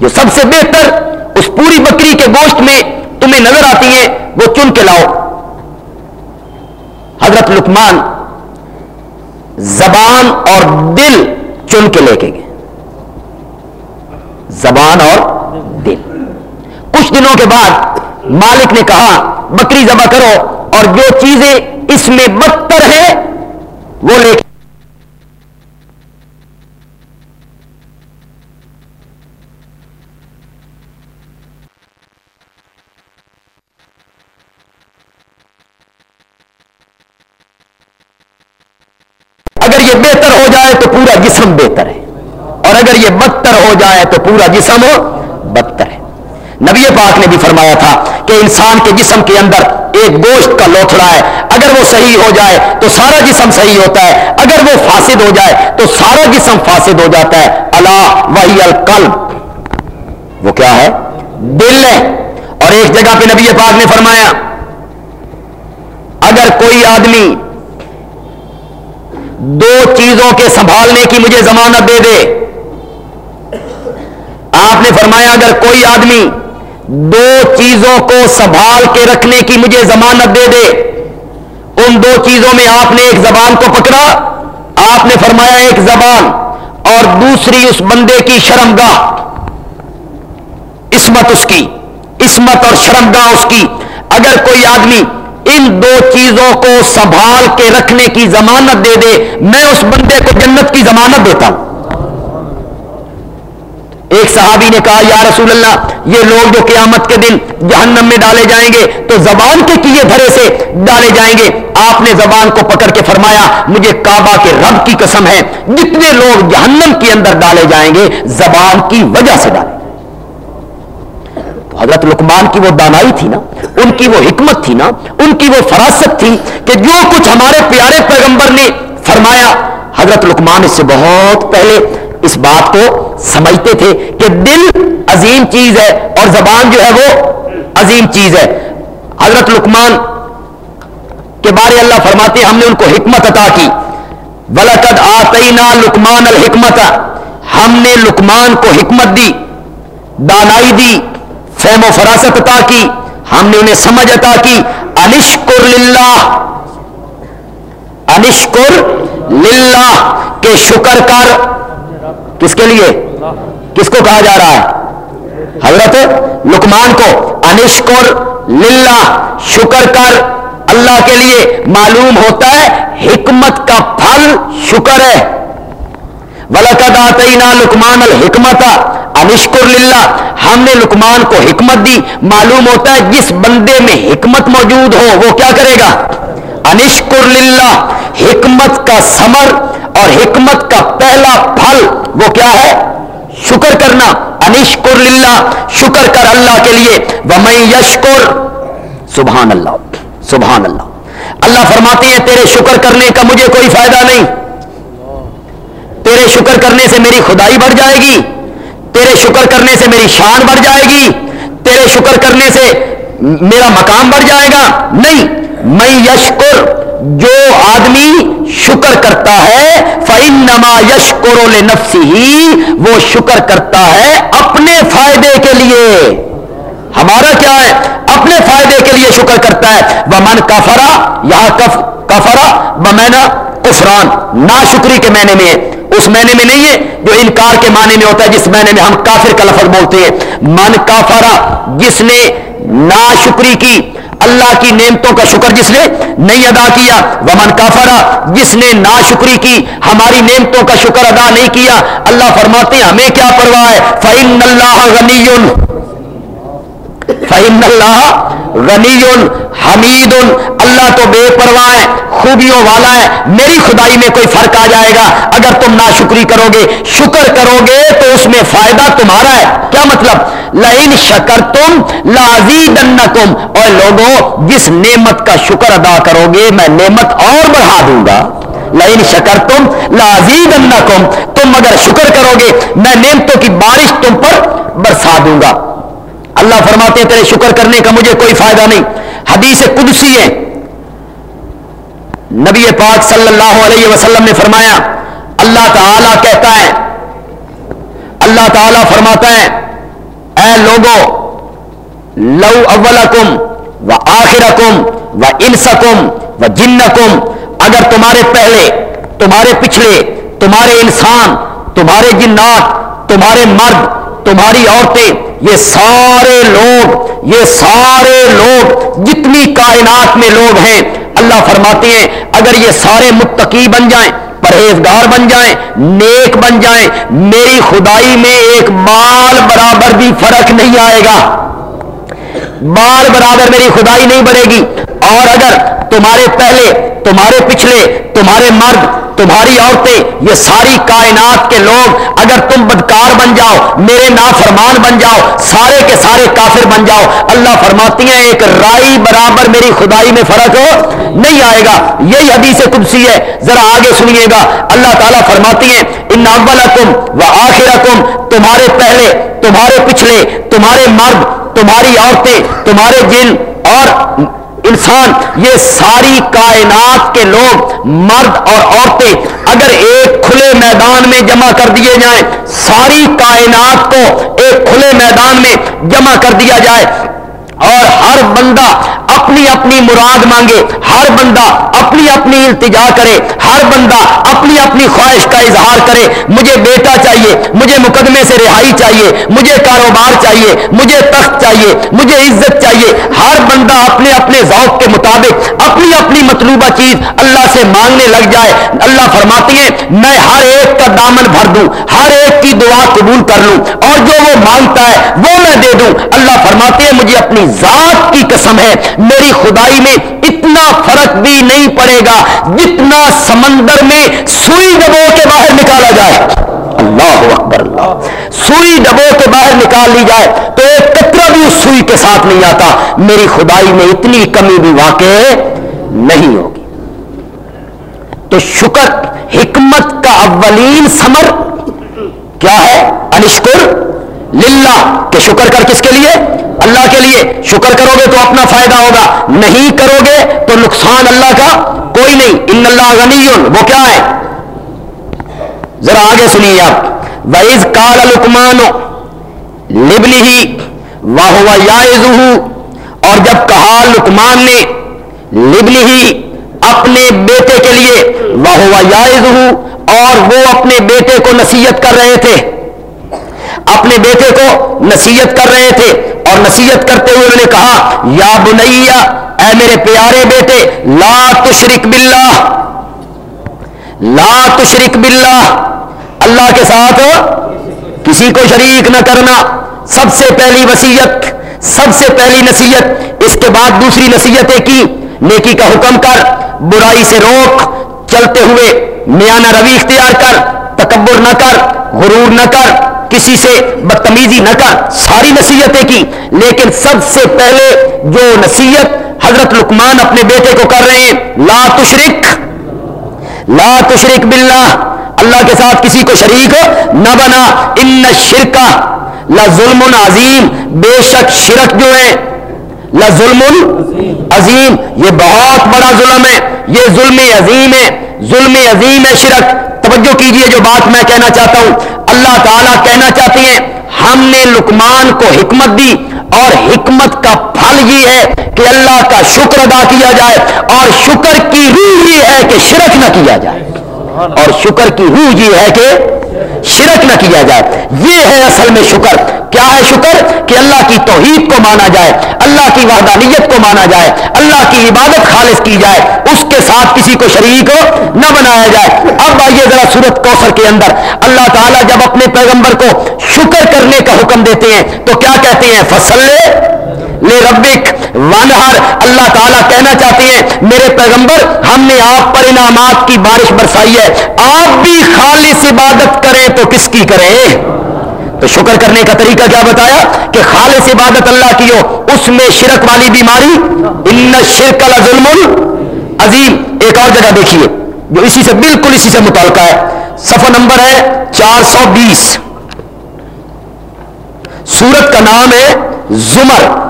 جو سب سے بہتر اس پوری بکری کے گوشت میں تمہیں نظر آتی ہے، وہ چن کے لاؤ۔ حضرت لکمان زبان اور دل چن کے لے کے گئے۔ زبان اور دل۔ کچھ دنوں کے بعد مالک نے کہا، بکری ذبح کرو۔ اور جو چیزیں اس میں بدتر ہیں، وہ لے کے اگر یہ بہتر ہو جائے تو پورا جسم بہتر ہے، اور اگر یہ بدتر ہو جائے تو پورا جسم بدتر ہے۔ نبی پاک نے بھی فرمایا تھا کہ انسان کے جسم کے اندر ایک گوشت کا لوتھڑا ہے۔ اگر وہ صحیح ہو جائے تو سارا جسم صحیح ہوتا ہے۔ اگر وہ فاسد ہو جائے تو سارا جسم فاسد ہو جاتا ہے۔ اللہ وحی القلب۔ وہ کیا ہے؟ دل ہے۔ اور اور ایک جگہ پہ نبی پاک نے فرمایا، اگر کوئی آدمی دو چیزوں کے سنبھالنے کی مجھے ضمانت دے دے، آپ نے فرمایا، اگر کوئی آدمی دو چیزوں کو سنبھال کے رکھنے کی مجھے ضمانت دے دے۔ ان دو چیزوں میں آپ نے ایک زبان کو پکڑا، آپ نے فرمایا ایک زبان اور دوسری اس بندے کی شرمگاہ۔ عصمت اس کی، عصمت اور شرمگاہ اس کی۔ اگر کوئی آدمی ان دو چیزوں کو سنبھال کے رکھنے کی ضمانت دے دے، میں اس بندے کو جنت کی ضمانت دیتا ہوں۔ ایک صحابی نے کہا، یا رسول اللہ، یہ لوگ جو قیامت کے دن جہنم میں ڈالے جائیں گے، تو زبان کے کیے دھرے سے ڈالے جائیں گے۔ آپ نے زبان کو پکڑ کے فرمایا، مجھے کعبہ کے رب کی قسم ہے، جتنے لوگ جہنم کے اندر ڈالے جائیں گے، زبان کی وجہ سے ڈالے حضرت لکمان کی وہ دانائی تھی نا، ان کی وہ حکمت تھی نا، ان کی وہ فراست تھی کہ جو کچھ ہمارے پیارے پیغمبر نے فرمایا۔ حضرت لکمان اس سے بہت پہلے اس بات کو سمجھتے تھے کہ دل عظیم چیز ہے اور زبان جو ہے وہ عظیم چیز ہے۔ حضرت لکمان کے بارے اللہ فرماتے ہم نے ان کو حکمت عطا کی۔ ولقد آتینا لکمان الحکمت ہم نے لکمان کو حکمت دی، دانائی دی، فہم و فراست عطا کی۔ ہم نے انہیں سمجھ عطا کی۔ انشکر للہ۔ انشکر للہ۔ کے شکر کر۔ کس کے لیے؟ کس کو کہا جا رہا ہے؟ حضرت لکمان کو۔ انشکر للہ، شکر کر۔ اللہ کے لیے معلوم ہوتا ہے، حکمت کا پھل شکر ہے۔ ولقد آتینا لکمان الحکمت انشکر للہ۔ ہم نے لکمان کو حکمت دی۔ معلوم ہوتا ہے جس بندے میں حکمت موجود ہو، وہ کیا کرے گا؟ انشکر للہ۔ حکمت کا سمر اور حکمت کا پہلا پھل وہ کیا ہے؟ شکر کرنا، انشکر للہ، شکر کر اللہ کے لیے وہ یشکر سبحان اللہ سبحان اللہ اللہ فرماتے ہیں، تیرے شکر کرنے کا مجھے کوئی فائدہ نہیں۔ تیرے شکر کرنے سے میری خدائی بڑھ جائے گی۔ تیرے شکر کرنے سے میری شان بڑھ جائے گی۔ تیرے شکر کرنے سے میرا مقام بڑھ جائے گا۔ نہیں میں یشکر جو آدمی شکر کرتا ہے فعن نما یشکر نفسی ہی وہ شکر کرتا ہے اپنے فائدے کے لیے۔ ہمارا کیا ہے؟ اپنے فائدے کے لیے شکر کرتا ہے۔ وہ من کفرا یہاں کفرا بمینا کفران۔ نا شکری کے معنی میں، اس معنی میں نہیں ہے جو انکار کے معنی میں ہوتا ہے، جس معنی میں ہم کافر کا لفظ بولتے ہیں۔ من کافرا جس نے نا شکری کی اللہ کی نعمتوں کا شکر جس نے نہیں ادا کیا، ومن کافرا جس نے نا شکری کی، ہماری نعمتوں کا شکر ادا نہیں کیا۔ اللہ فرماتے ہیں، ہمیں کیا پرواہ ہے؟ فعن اللہ غنی فعن اللہ غنی حمید اللہ تو بے پرواہ ہے، خوبیوں والا ہے۔ میری خدائی میں کوئی فرق آ جائے گا۔ اگر تم نا شکری کرو گے، شکر کرو گے، تو اس میں فائدہ تمہارا ہے۔ کیا مطلب؟ لائن شکر تم لازی اور لوگوں، جس نعمت کا شکر ادا کرو گے، میں نعمت اور بڑھا دوں گا۔ لائن شکر تم لازی تم اگر شکر کرو گے، میں نعمتوں کی بارش تم پر برسا دوں گا۔ اللہ فرماتے ہیں، تیرے شکر کرنے کا مجھے کوئی فائدہ نہیں۔ حدیث قدسی ہے۔ نبی پاک صلی اللہ علیہ وسلم نے فرمایا، اللہ تعالی کہتا ہے، اللہ تعالی فرماتا ہے، اے لوگو، لو اولکم و آخرکم و انسکم و جنکم، اگر تمہارے پہلے، تمہارے پچھلے، تمہارے انسان، تمہارے جنات، تمہارے مرد تمہاری عورتیں، یہ سارے لوگ، یہ سارے لوگ، جتنی کائنات میں لوگ ہیں، اللہ فرماتے ہیں، اگر یہ سارے متقی بن جائیں، پرہیزگار بن جائیں، نیک بن جائیں، میری خدائی میں ایک مال برابر بھی فرق نہیں آئے گا۔ مال برابر میری خدائی نہیں بڑھے گی۔ اور اگر تمہارے پہلے، تمہارے پچھلے، تمہارے مرد تمہاری عورتیں، یہ ساری کائنات کے لوگ اگر تم بدکار بن جاؤ، میرے نافرمان بن جاؤ، سارے کے سارے کافر بن جاؤ، اللہ فرماتی ہیں، ایک رائی برابر میری خدائی میں فرق نہیں آئے گا۔ یہی حدیث قدسی ہے۔ ذرا آگے سنیے گا۔ اللہ تعالیٰ فرماتی ہیں، ان اولکم و آخرکم، تمہارے پہلے، تمہارے پچھلے، تمہارے مرد، تمہاری عورتیں، تمہارے جن اور انسان، یہ ساری کائنات کے لوگ، مرد اور عورتیں، اگر ایک کھلے میدان میں جمع کر دیے جائیں، ساری کائنات کو ایک کھلے میدان میں جمع کر دیا جائے اور ہر بندہ اپنی اپنی مراد مانگے، ہر بندہ اپنی اپنی التجا کرے، ہر بندہ اپنی اپنی خواہش کا اظہار کرے، مجھے بیٹا چاہیے، مجھے مقدمے سے رہائی چاہیے، مجھے کاروبار چاہیے، مجھے تخت چاہیے، مجھے عزت چاہیے، ہر بندہ اپنے اپنے ذوق کے مطابق اپنی اپنی مطلوبہ چیز اللہ سے مانگنے لگ جائے، اللہ فرماتی ہے میں ہر ایک کا دامن بھر دوں، ہر ایک کی دعا قبول کر لوں، اور جو وہ مانگتا ہے، وہ میں دے دوں۔ اللہ فرماتے ہیں، مجھے اپنی ذات کی قسم ہے۔ میری خدائی میں اتنا فرق بھی نہیں پڑے گا جتنا سمندر میں سوئی ڈبو کے باہر نکالا جائے۔ اللہ اکبر، اللہ۔ سوئی ڈبو کے باہر نکال لی جائے تو ایک کترا بھی اس سوئی کے ساتھ نہیں آتا۔ میری خدائی میں اتنی کمی بھی واقع نہیں ہوگی۔ تو شکر، حکمت کا اولین سمر کیا ہے؟ انشکر۔ للہ کہ شکر کر کس کے لیے؟ اللہ کے لیے۔ شکر کرو گے تو اپنا فائدہ ہوگا۔ نہیں کرو گے تو نقصان اللہ کا کوئی نہیں۔ ان اللہ غنی وہ کیا ہے؟ ذرا آگے سنیے آپ۔ وائز کال لکمان لبنی ہی واہ یائز اور جب کہا لکمان نے لبنی ہی اپنے بیٹے کے لیے واہ یائز اور وہ اپنے بیٹے کو نصیحت کر رہے تھے۔ اپنے بیٹے کو نصیحت کر رہے تھے اور نصیحت کرتے ہوئے انہوں نے کہا، یا بنیا اے میرے پیارے بیٹے، لا تشرک باللہ، لا تشرک باللہ، اللہ کے ساتھ کسی کو شریک نہ کرنا، سب سے پہلی وسیعت سب سے پہلی نصیحت، اس کے بعد دوسری نصیحتیں کی، نیکی کا حکم کر، برائی سے روک، چلتے ہوئے میانہ روی اختیار کر، تکبر نہ کر، غرور نہ کر کسی سے بدتمیزی نہ کر، ساری نصیحتیں کی۔ لیکن سب سے پہلے جو نصیحت حضرت لکمان اپنے بیٹے کو کر رہے ہیں، لا تشرک لا تشرک باللہ، اللہ کے ساتھ کسی کو شریک نہ بنا۔ ان شرکا لا ظلم عظیم، بے شک شرک جو ہے لا ظلم عظیم۔ یہ بہت بڑا ظلم ہے، یہ ظلم عظیم ہے، ظلم عظیم ہے شرک۔ توجہ کیجیے جو بات میں کہنا چاہتا ہوں۔ اللہ تعالیٰ کہنا چاہتے ہیں، ہم نے لکمان کو حکمت دی اور حکمت کا پھل یہ ہے کہ اللہ کا شکر ادا کیا جائے اور شکر کی روح یہ ہے کہ شرک نہ کیا جائے۔ اور شکر کی روح یہ ہے کہ شرک نہ کیا جائے۔ یہ ہے اصل میں شکر۔ کیا ہے شکر؟ کہ اللہ کی توحید کو مانا جائے، اللہ کی وحدانیت کو مانا جائے، اللہ کی عبادت خالص کی جائے، اس کے ساتھ کسی کو شریک نہ بنایا جائے۔ اب آئیے ذرا سورت کوثر کے اندر۔ اللہ تعالیٰ جب اپنے پیغمبر کو شکر کرنے کا حکم دیتے ہیں تو کیا کہتے ہیں؟ فصل لے ربک وانہر اللہ تعالیٰ کہنا چاہتے ہیں، میرے پیغمبر، ہم نے آپ پر انعامات کی بارش برسائی ہے۔ آپ بھی خالص عبادت کریں تو کس کی کریں؟ تو شکر کرنے کا طریقہ کیا بتایا؟ کہ خالص عبادت اللہ کی ہو، اس میں شرک والی بیماری۔ ان شرک ظلم عظیم۔ ایک اور جگہ دیکھیے، جو اسی سے بالکل اسی سے متعلقہ ہے۔ صفحہ نمبر ہے چار سو بیس۔ سورت کا نام ہے زمر۔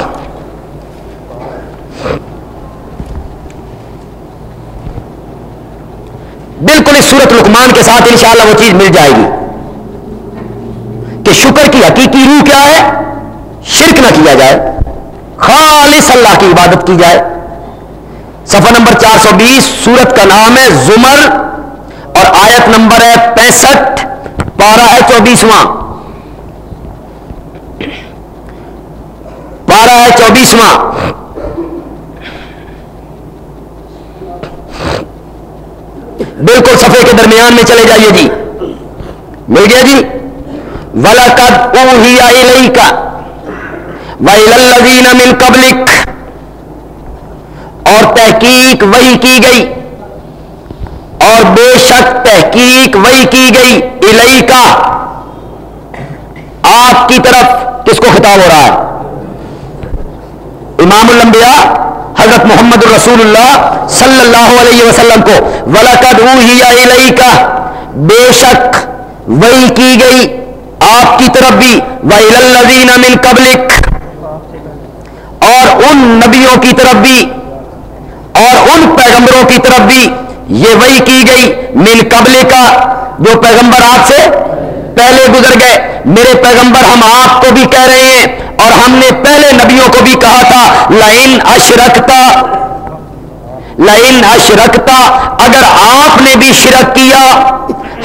بالکل اس سورت لکمان کے ساتھ انشاءاللہ وہ چیز مل جائے گی کہ شکر کی حقیقی روح کیا ہے؟ شرک نہ کیا جائے، خالص اللہ کی عبادت کی جائے۔ صفحہ نمبر چار سو بیس، سورت کا نام ہے زمر اور آیت نمبر ہے پینسٹھ، پارہ ہے چوبیسواں۔ پارہ ہے چوبیسواں۔ بالکل صفحے کے درمیان میں چلے جائیے جی۔ مل گیا جی؟ ولا ولقد اوہی الیکا ویللذین من قبلک اور تحقیق وہی کی گئی۔ اور بے شک تحقیق وہی کی گئی۔ الیکا آپ کی طرف کس کو خطاب ہو رہا ہے؟ امام الانبیاء حضرت محمد الرسول اللہ صلی اللہ علیہ وسلم کو ولاقد اوہی کا بے شک وہی کی گئی آپ کی طرف بھی، وَإِلَى الَّذِينَ مِن قَبْلِكَ اور ان نبیوں کی طرف بھی، اور ان پیغمبروں کی طرف بھی یہ وہی کی گئی، من قبل کا جو پیغمبر آپ سے پہلے گزر گئے، میرے پیغمبر ہم آپ کو بھی کہہ رہے ہیں اور ہم نے پہلے نبیوں کو بھی کہا تھا لائن اشرکتا لائن اشرکتا، اگر آپ نے بھی شرک کیا،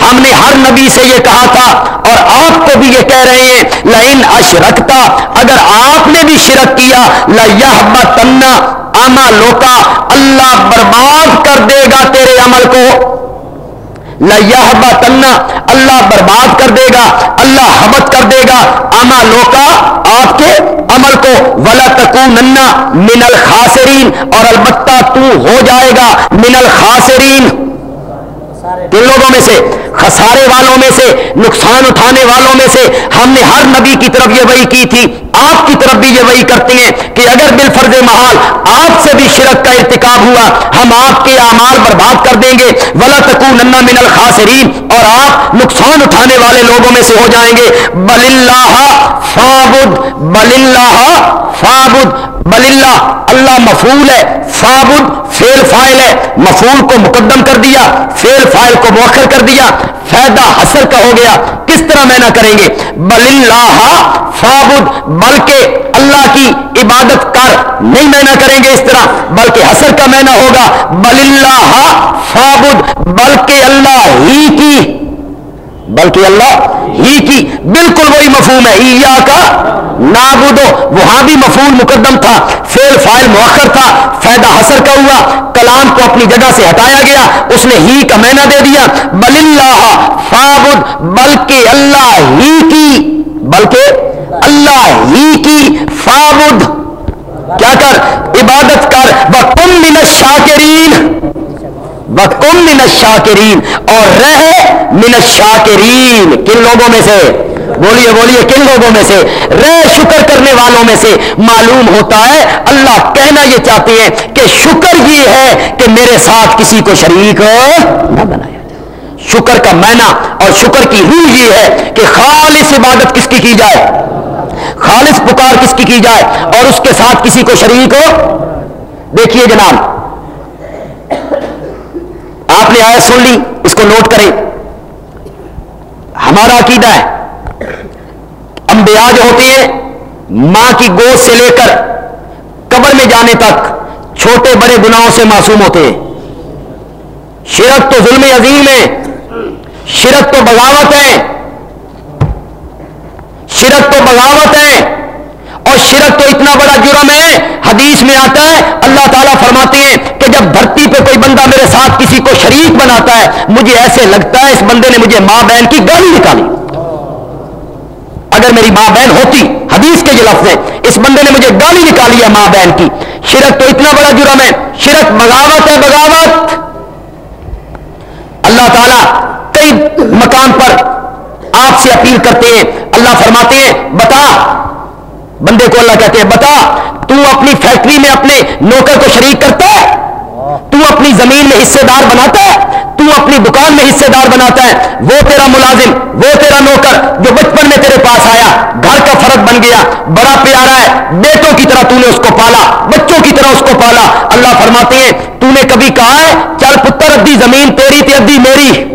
ہم نے ہر نبی سے یہ کہا تھا اور آپ کو بھی یہ کہہ رہے ہیں لائن اشرکتا، اگر آپ نے بھی شرک کیا لیا تنا آما لوکا اللہ برباد کر دے گا تیرے عمل کو۔ لہبا تنا، اللہ برباد کر دے گا، اللہ حبت کر دے گا۔ اما لوکا، آپ کے عمل کو۔ ولا تکو ننا من الخاسرین، اور البتہ تو ہو جائے گا من الخاسرین۔ کن لوگوں میں سے، خسارے والوں میں سے، نقصان اٹھانے والوں میں سے ہم نے ہر نبی کی طرف یہ وہی کی تھی، آپ کی طرف بھی یہ وہی کرتے ہیں کہ اگر بال فرض محال آپ سے بھی شرک کا ارتکاب ہوا، ہم آپ کے اعمال برباد کر دیں گے۔ ولا تکو من الخاسرین۔ اور آپ نقصان اٹھانے والے لوگوں میں سے ہو جائیں گے۔ بل اللہ فابد بل اللہ فابد بل اللہ اللہ مفول ہے فابد فیل فائل ہے مفول کو مقدم کر دیا فیل فائل کو مؤخر کر دیا، فائدہ حسر کا ہو گیا۔ کس طرح میں نہ کریں گے؟ بل اللہ فابد بلکہ اللہ کی عبادت کر۔ نہیں میں نہ کریں گے اس طرح، بلکہ حسر کا میں نہ ہوگا۔ بل اللہ فابد بلکہ اللہ ہی کی، بلکہ اللہ ہی کی۔ بالکل وہی مفہوم ہے۔ کا نابودو وہاں بھی مفہوم مقدم تھا فیل فائل مؤخر تھا، فائدہ حسر کا ہوا، کلام کو اپنی جگہ سے ہٹایا گیا، اس نے ہی کا مینا دے دیا۔ بل اللہ فابد بلکہ اللہ ہی کی، بلکہ اللہ ہی کی فابد کیا کر؟ عبادت کر۔ بکم من الشاکرین۔ بکم من الشاکرین۔ اور رہ من الشاکرین۔ کن لوگوں میں سے؟ بولیے بولیے، کن لوگوں میں سے؟ رہ شکر کرنے والوں میں سے معلوم ہوتا ہے، اللہ کہنا یہ چاہتے ہیں کہ شکر یہ ہے کہ میرے ساتھ کسی کو شریک نہ بنایا شکر کا مینا اور شکر کی روح یہ ہے کہ خالص عبادت کس کی کی جائے؟ خالص پکار کس کی کی جائے؟ اور اس کے ساتھ کسی کو شریک ہو؟ دیکھیے جناب، آپ نے آیت سن لی، اس کو نوٹ کریں۔ ہمارا عقیدہ ہے انبیاء جو ہوتے ہیں، ماں کی گوشت سے لے کر قبر میں جانے تک چھوٹے بڑے گناہوں سے معصوم ہوتے ہیں۔ شرک تو ظلم عظیم ہے، شرک تو بغاوت ہے۔ شرک تو بغاوت ہے اور شرک تو اتنا بڑا جرم ہے، حدیث میں آتا ہے، اللہ تعالیٰ فرماتے ہیں کہ جب دھرتی پہ کوئی بندہ میرے ساتھ کسی کو شریک بناتا ہے، مجھے ایسے لگتا ہے اس بندے نے مجھے ماں بہن کی گالی نکالی۔ اگر میری ماں بہن ہوتی، حدیث کے یہ لفظ ہے اس بندے نے مجھے گالی نکالی ہے ماں بہن کی۔ شرک تو اتنا بڑا جرم ہے، شرک بغاوت ہے بغاوت۔ اللہ تعالیٰ کئی مقام پر آپ سے اپیل کرتے ہیں، اللہ فرماتے ہیں، بتا۔ بندے کو اللہ کہتے ہیں، بتا، تو اپنی فیکٹری میں اپنے نوکر کو شریک کرتا ہے؟ تو اپنی زمین میں حصے دار بناتا ہے؟ تو اپنی دکان میں حصے دار بناتا ہے؟ وہ تیرا ملازم، وہ تیرا نوکر جو بچپن میں تیرے پاس آیا، گھر کا فرق بن گیا، بڑا پیارا ہے، بیٹوں کی طرح تو نے اس کو پالا، بچوں کی طرح اس کو پالا۔ اللہ فرماتے ہیں تو نے کبھی کہا ہے، چل پتر ادھی زمین تیری تے ادھی میری۔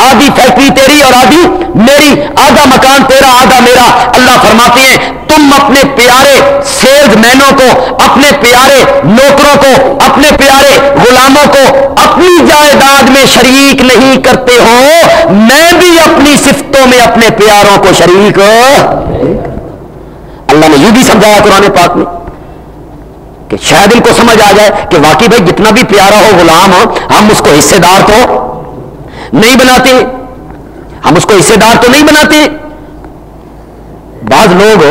آدھی فیکٹری تیری اور آدھی میری، آدھا مکان تیرا، آدھا میرا۔ اللہ فرماتے ہیں، تم اپنے پیارے سیلز مینوں کو، اپنے پیارے نوکروں کو، اپنے پیارے غلاموں کو اپنی جائیداد میں شریک نہیں کرتے ہو۔ میں بھی اپنی صفتوں میں اپنے پیاروں کو شریک۔ اللہ نے یہ بھی سمجھایا قرآن پاک میں کہ شاید ان کو سمجھ آ جائے کہ واقعی بھائی جتنا بھی پیارا ہو، غلام ہو، ہم اس کو حصے دار تو نہیں بناتے۔ ہم اس کو حصے دار تو نہیں بناتے۔ بعض لوگ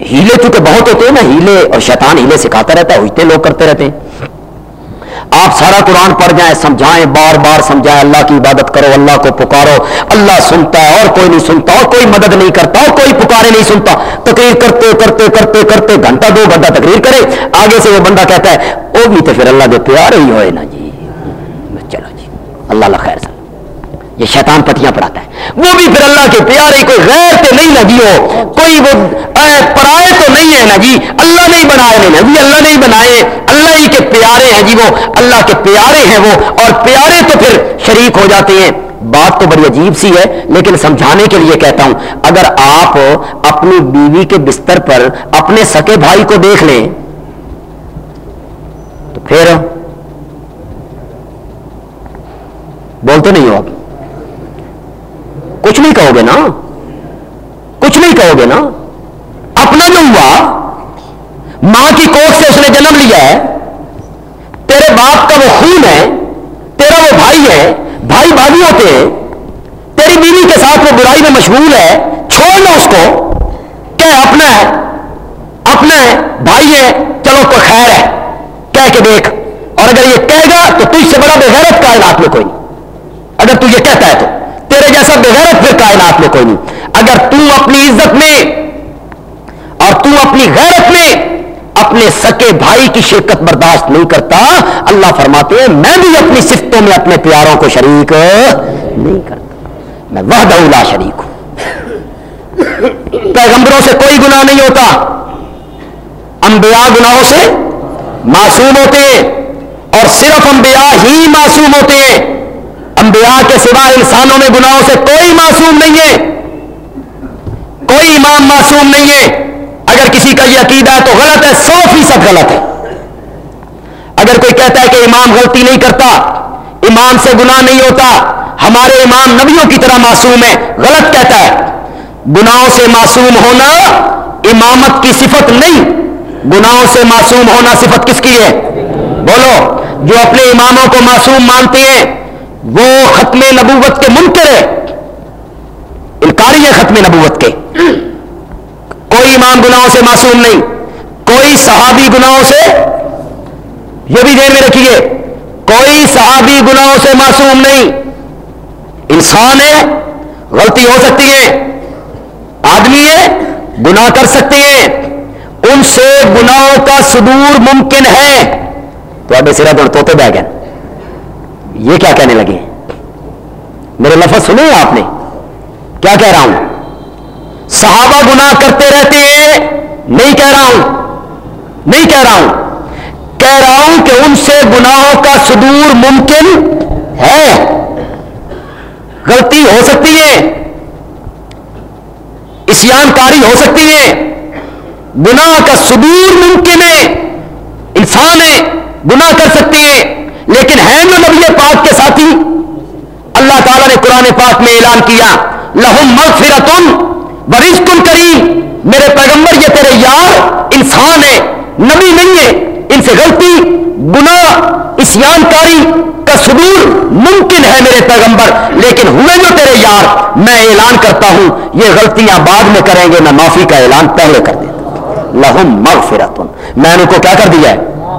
ہیلے، چونکہ بہت ہوتے ہیں نا، ہیلے اور شیطان ہیلے سکھاتا رہتا ہے ہوتے لوگ کرتے رہتے ہیں۔ آپ سارا قرآن پڑھ جائیں، سمجھائیں، بار بار سمجھائیں، اللہ کی عبادت کرو، اللہ کو پکارو۔ اللہ سنتا ہے، اور کوئی نہیں سنتا، اور کوئی مدد نہیں کرتا، اور کوئی پکارے نہیں سنتا۔ تقریر کرتے کرتے کرتے کرتے، گھنٹہ، دو گھنٹہ تقریر کرے۔ آگے سے وہ بندہ کہتا ہے، وہ بھی تو پھر اللہ کے پیار ہی ہوئے نا جی۔ چلو جی۔ اللہ اللہ خیر سر یہ شیطان پٹیاں پڑھاتا ہے۔ وہ بھی پھر اللہ کے پیارے کوئی غیر تو نہیں لگی ہو، کوئی وہ پرائے تو نہیں ہے نا جی اللہ نہیں بنائے نہیں نبی، اللہ نہیں بنائے۔ اللہ ہی کے پیارے ہیں جی وہ، اللہ کے پیارے ہیں وہ۔ اور پیارے تو پھر شریک ہو جاتے ہیں۔ بات تو بڑی عجیب سی ہے، لیکن سمجھانے کے لیے کہتا ہوں، اگر آپ اپنی بیوی کے بستر پر اپنے سکے بھائی کو دیکھ لیں، تو پھر بولتے نہیں ہو آپ۔ کچھ نہیں کہو گے نا۔ کچھ نہیں کہو گے نا۔ اپنا جو ہوا، ماں کی کوٹ سے اس نے جنم لیا ہے۔ تیرے باپ کا وہ خون ہے، تیرا وہ بھائی ہے، بھائی بھائی ہوتے ہیں۔ تیری بیوی کے ساتھ وہ برائی میں مشغول ہے، چھوڑ لو اس کو کہ اپنا ہے اپنا ہے بھائی ہے چلو کوئی خیر ہے کہہ کے دیکھ اور اگر یہ کہے گا تو تجھ سے بڑا بغیرت کائنات میں کوئی نہیں اگر تو یہ کہتا ہے تو تیرے جیسا بغیرت پھر کائنات میں کوئی نہیں اگر تو اپنی عزت میں اور تو اپنی غیرت میں اپنے سکے بھائی کی شرکت برداشت نہیں کرتا، اللہ فرماتے ہیں، میں بھی اپنی صفتوں میں، اپنے پیاروں کو شریک نہیں کرتا۔ میں وحدہ لا شریک ہوں۔ پیغمبروں سے کوئی گناہ نہیں ہوتا۔ انبیاء گناہوں سے معصوم ہوتے ہیں۔ اور صرف انبیاء ہی معصوم ہوتے ہیں۔ انبیاء کے سوا انسانوں میں گناہوں سے کوئی معصوم نہیں ہے۔ کوئی امام معصوم نہیں ہے۔ اگر کسی کا یہ عقیدہ ہے تو غلط ہے، سو فیصد غلط ہے۔ اگر کوئی کہتا ہے کہ امام غلطی نہیں کرتا، امام سے گناہ نہیں ہوتا، ہمارے امام نبیوں کی طرح معصوم ہے غلط کہتا ہے۔ گناہوں سے معصوم ہونا امامت کی صفت نہیں، گناہوں سے معصوم ہونا صفت کس کی ہے؟ بولو، جو اپنے اماموں کو معصوم مانتے ہیں، وہ ختم نبوت کے منکر ہے انکاری ہے ختم نبوت کے۔ کوئی امام گناہوں سے معصوم نہیں، کوئی صحابی گناہوں سے یہ بھی دیر میں رکھیے، کوئی صحابی گناہوں سے معصوم نہیں۔ انسان ہے، غلطی ہو سکتی ہے، آدمی ہے، گناہ کر سکتے ہیں ان سے گناہوں کا صدور ممکن ہے۔ تو اب سرا دور توتے بہ گئے۔ یہ کیا کہنے لگے؟ میرے لفظ سنے آپ نے؟ کیا کہہ رہا ہوں؟ صحابہ گناہ کرتے رہتے ہیں، نہیں کہہ رہا ہوں۔ نہیں کہہ رہا ہوں۔ کہہ رہا ہوں کہ ان سے گناہوں کا صدور ممکن ہے۔ غلطی ہو سکتی ہے۔ اسیان کاری ہو سکتی ہے۔ گناہ کا صدور ممکن ہے۔ انسان ہے، گناہ کر سکتے ہیں لیکن ہے جو نبی پاک کے ساتھی؟ اللہ تعالیٰ نے قرآن پاک میں اعلان کیا، لہم مغفرتن برزکن کریم۔ میرے پیغمبر، یہ تیرے یار انسان ہے، نبی نہیں ہے۔ ان سے غلطی، گناہ اسیان کاری کا صدور ممکن ہے میرے پیغمبر، لیکن ہوئے جو تیرے یار، میں اعلان کرتا ہوں، یہ غلطیاں بعد میں کریں گے، میں معافی کا اعلان پہلے کر دیتا لہم مغفرتن۔ میں نے کو کیا کر دیا ہے؟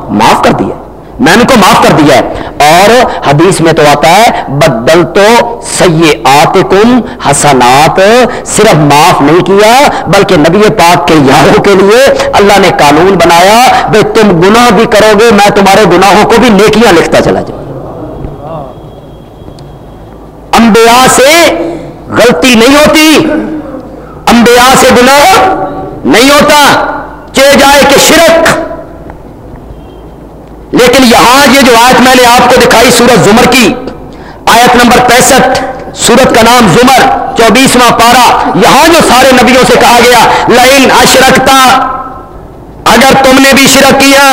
معاف کر دیا ہے۔ میں نے کو معاف کر دیا ہے۔ اور حدیث میں تو آتا ہے بدل تو سیئات کم حسنات۔ صرف معاف نہیں کیا، بلکہ نبی پاک کے یاروں کے لیے اللہ نے قانون بنایا بھائی تم گناہ بھی کرو گے، میں تمہارے گناہوں کو بھی نیکیاں لکھتا چلا جاؤں۔ انبیاء سے غلطی نہیں ہوتی، انبیاء سے گناہ نہیں ہوتا۔ چلے جائے کہ شرک۔ لیکن یہاں یہ جو آیت میں نے آپ کو دکھائی سورت زمر کی، آیت نمبر پینسٹھ، سورت کا نام زمر، چوبیسواں پارا یہاں جو سارے نبیوں سے کہا گیا لائن اشرکتا، اگر تم نے بھی شرک کیا،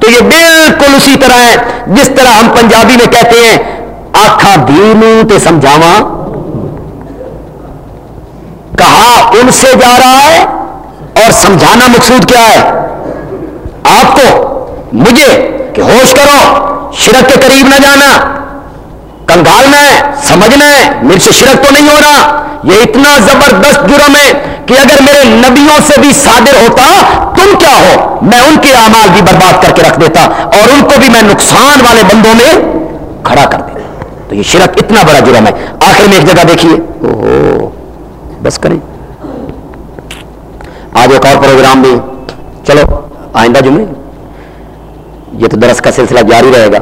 تو یہ بالکل اسی طرح ہے، جس طرح ہم پنجابی میں کہتے ہیں آخا دینو تے سمجھاوا کہا ان سے جا رہا ہے اور سمجھانا مقصود کیا ہے؟ آپ کو مجھے کہ ہوش کرو، شرک کے قریب نہ جانا۔ کنگالنا ہے، سمجھنا ہے، میرے سے شرک تو نہیں ہو رہا۔ یہ اتنا زبردست جرم ہے کہ اگر میرے نبیوں سے بھی صادر ہوتا، تم کیا ہو؟ میں ان کے اعمال بھی برباد کر کے رکھ دیتا اور ان کو بھی میں نقصان والے بندوں میں کھڑا کر دیتا۔ تو یہ شرک اتنا بڑا جرم ہے۔ آخر میں ایک جگہ دیکھیے۔ بس کریں۔ آج ایک اور پروگرام بھی۔ چلو، آئندہ جمعے۔ یہ تو درس کا سلسلہ جاری رہے گا۔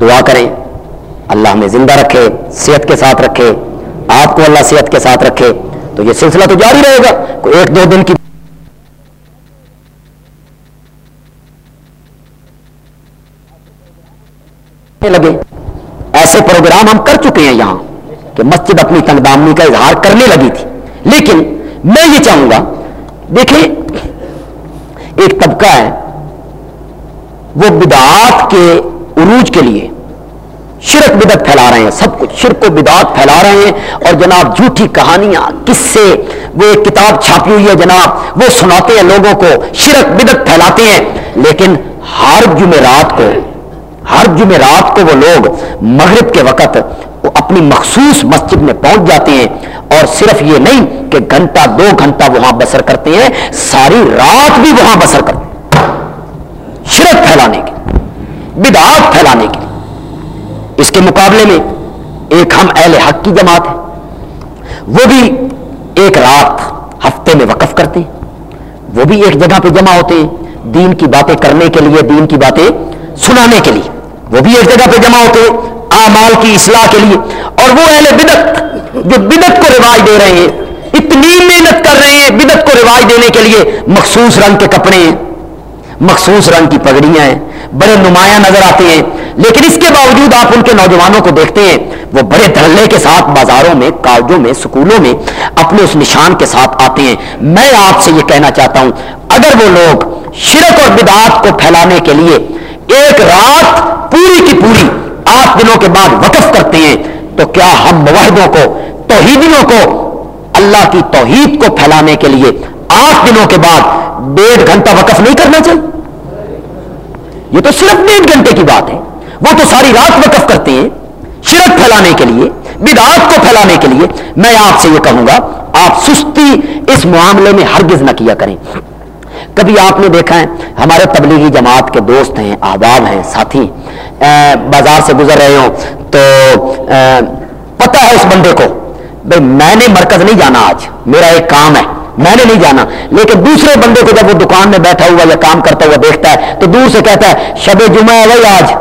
دعا کریں، اللہ ہمیں زندہ رکھے، صحت کے ساتھ رکھے، آپ کو اللہ صحت کے ساتھ رکھے۔ تو یہ سلسلہ تو جاری رہے گا۔ کوئی ایک دو دن کی لگے۔ ایسے پروگرام ہم کر چکے ہیں یہاں کہ مسجد اپنی تنگ دامنی کا اظہار کرنے لگی تھی۔ لیکن میں یہ چاہوں گا، دیکھیں، ایک طبقہ ہے وہ بدعات کے عروج کے لیے شرک بدت پھیلا رہے ہیں، سب کچھ شرک و بدعات پھیلا رہے ہیں۔ اور جناب جھوٹی کہانیاں کس سے وہ ایک کتاب چھاپی ہوئی ہے جناب، وہ سناتے ہیں لوگوں کو، شرک بدت پھیلاتے ہیں۔ لیکن ہر جمعرات کو، ہر جمعرات کو وہ لوگ مغرب کے وقت اپنی مخصوص مسجد میں پہنچ جاتے ہیں۔ اور صرف یہ نہیں کہ گھنٹہ، دو گھنٹہ وہاں بسر کرتے ہیں، ساری رات بھی وہاں بسر کرتے ہیں۔ پھیلانے کی، بدعات پھیلانے کی۔ اس کے مقابلے میں ایک ہم اہل حق کی جماعت ہے، وہ بھی ایک رات ہفتے میں وقف کرتے ہیں۔ وہ بھی ایک جگہ پہ جمع ہوتے ہیں دین کی باتیں کرنے کے لیے، دین کی باتیں سنانے کے لیے۔ وہ بھی ایک جگہ پہ جمع ہوتے ہیں اعمال کی اصلاح کے لیے۔ اور وہ اہل بدت جو بدت کو رواج دے رہے ہیں، اتنی محنت کر رہے ہیں بدت کو رواج دینے کے لیے مخصوص رنگ کے کپڑے ہیں۔ مخصوص رنگ کی پگڑیاں ہیں، بڑے نمایاں نظر آتے ہیں، لیکن اس کے باوجود آپ ان کے نوجوانوں کو دیکھتے ہیں، وہ بڑے دھڑلے کے ساتھ بازاروں میں، کالجوں میں، سکولوں میں اپنے اس نشان کے ساتھ آتے ہیں۔ میں آپ سے یہ کہنا چاہتا ہوں، اگر وہ لوگ شرک اور بدعات کو پھیلانے کے لیے ایک رات پوری کی پوری آٹھ دنوں کے بعد وقف کرتے ہیں، تو کیا ہم موحدوں کو، توحیدیوں کو، اللہ کی توحید کو پھیلانے کے لیے آٹھ دنوں کے بعد ڈیڑھ گھنٹہ وقف نہیں کرنا چاہیے؟ یہ تو صرف ڈیڑھ گھنٹے کی بات ہے۔ وہ تو ساری رات وقف کرتے ہیں۔ شرک پھیلانے کے لیے، بدعات کو پھیلانے کے لیے میں آپ سے یہ کہوں گا، آپ سستی اس معاملے میں ہرگز نہ کیا کریں۔ کبھی آپ نے دیکھا ہے، ہمارے تبلیغی جماعت کے دوست ہیں احباب ہیں، ساتھی بازار سے گزر رہے ہوں تو پتہ ہے اس بندے کو بھائی میں نے مرکز نہیں جانا آج۔ میرا ایک کام ہے۔ میں نے نہیں جانا۔ لیکن دوسرے بندے کو جب وہ دکان میں بیٹھا ہوا یا کام کرتا ہوا دیکھتا ہے تو دور سے کہتا ہے، شب جمعہ ہے وہی آج۔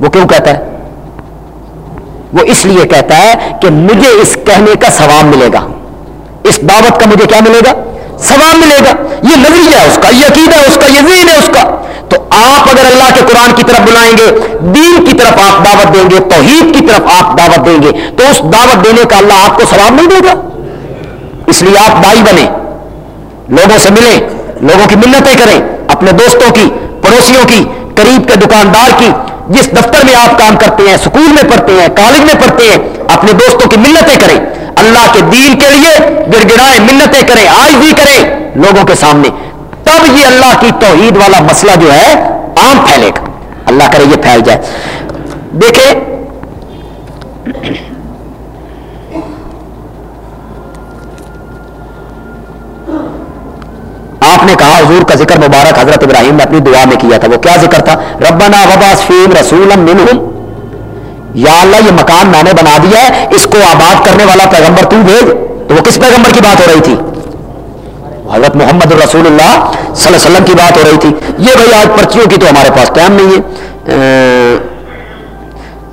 وہ کیوں کہتا ہے؟ وہ اس لیے کہتا ہے کہ مجھے اس کہنے کا ثواب ملے گا۔ اس دعوت کا مجھے کیا ملے گا؟ ثواب ملے گا۔ یہ نظریہ ہے اس کا، یہ عقیدہ ہے اس کا، یہ ذہن ہے اس کا۔ تو آپ اگر اللہ کے قرآن کی طرف بلائیں گے، دین کی طرف آپ دعوت دیں گے، توحید کی طرف آپ دعوت دیں گے، تو اس دعوت دینے کا اللہ آپ کو ثواب نہیں دے گا۔ اس لیے آپ دائی بنے لوگوں سے ملیں، لوگوں کی منتیں کریں، اپنے دوستوں کی، پڑوسیوں کی، قریب کے دکاندار کی، جس دفتر میں آپ کام کرتے ہیں، سکول میں پڑھتے ہیں، کالج میں پڑھتے ہیں، اپنے دوستوں کی منتیں کریں۔ اللہ کے دین کے لیے گڑ گڑائیں منتیں کریں، آج بھی کریں لوگوں کے سامنے۔ تب یہ اللہ کی توحید والا مسئلہ جو ہے، عام پھیلے گا۔ اللہ کرے یہ پھیل جائے۔ دیکھیں آپ نے کہا حضور کا ذکر مبارک حضرت ابراہیم نے اپنی دعا میں کیا تھا، وہ کیا ذکر تھا؟ ربنا وباس فیم رسول یا اللہ، یہ مکان میں نے بنا دیا ہے، اس کو آباد کرنے والا پیغمبر تو بھیج۔ تو وہ کس پیغمبر کی بات ہو رہی تھی؟ حضرت محمد الرسول اللہ صلی اللہ علیہ وسلم کی بات ہو رہی تھی۔ یہ بھائی آج پرچیوں کی تو ہمارے پاس ٹائم نہیں ہے۔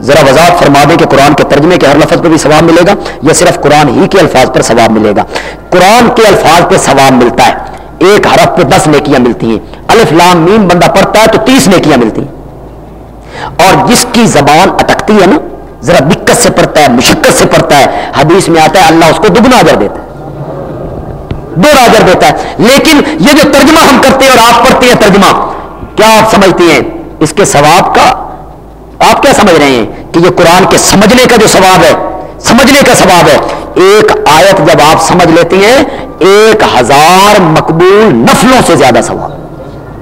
ذرا وضاحت فرما دیں کہ قرآن کے ترجمے کے ہر لفظ پہ بھی ثواب ملے گا یا صرف قرآن ہی کے الفاظ پر ثواب ملے گا؟ قرآن کے الفاظ پہ ثواب ملتا ہے۔ ایک حرف پہ دس نیکیاں ملتی ہیں۔ الف، لام، میم، بندہ پڑھتا ہے تو تیس نیکیاں ملتی ہیں۔ اور جس کی زبان اٹکتی ہے نا، ذرا دقت سے پڑھتا ہے، مشقت سے پڑھتا ہے، حدیث میں آتا ہے، اللہ اس کو دگنا اجر دیتا ہے۔ دو اجر دیتا ہے۔ لیکن یہ جو ترجمہ ہم کرتے ہیں اور آپ پڑھتے ہیں ترجمہ، کیا آپ سمجھتے ہیں؟ اس کے ثواب کا آپ کیا سمجھ رہے ہیں کہ یہ قرآن کے سمجھنے کا جو ثواب ہے، سمجھنے کا ثواب ہے۔ ایک آیت جب آپ سمجھ لیتے ہیں، ایک ہزار مقبول نفلوں سے زیادہ ثواب۔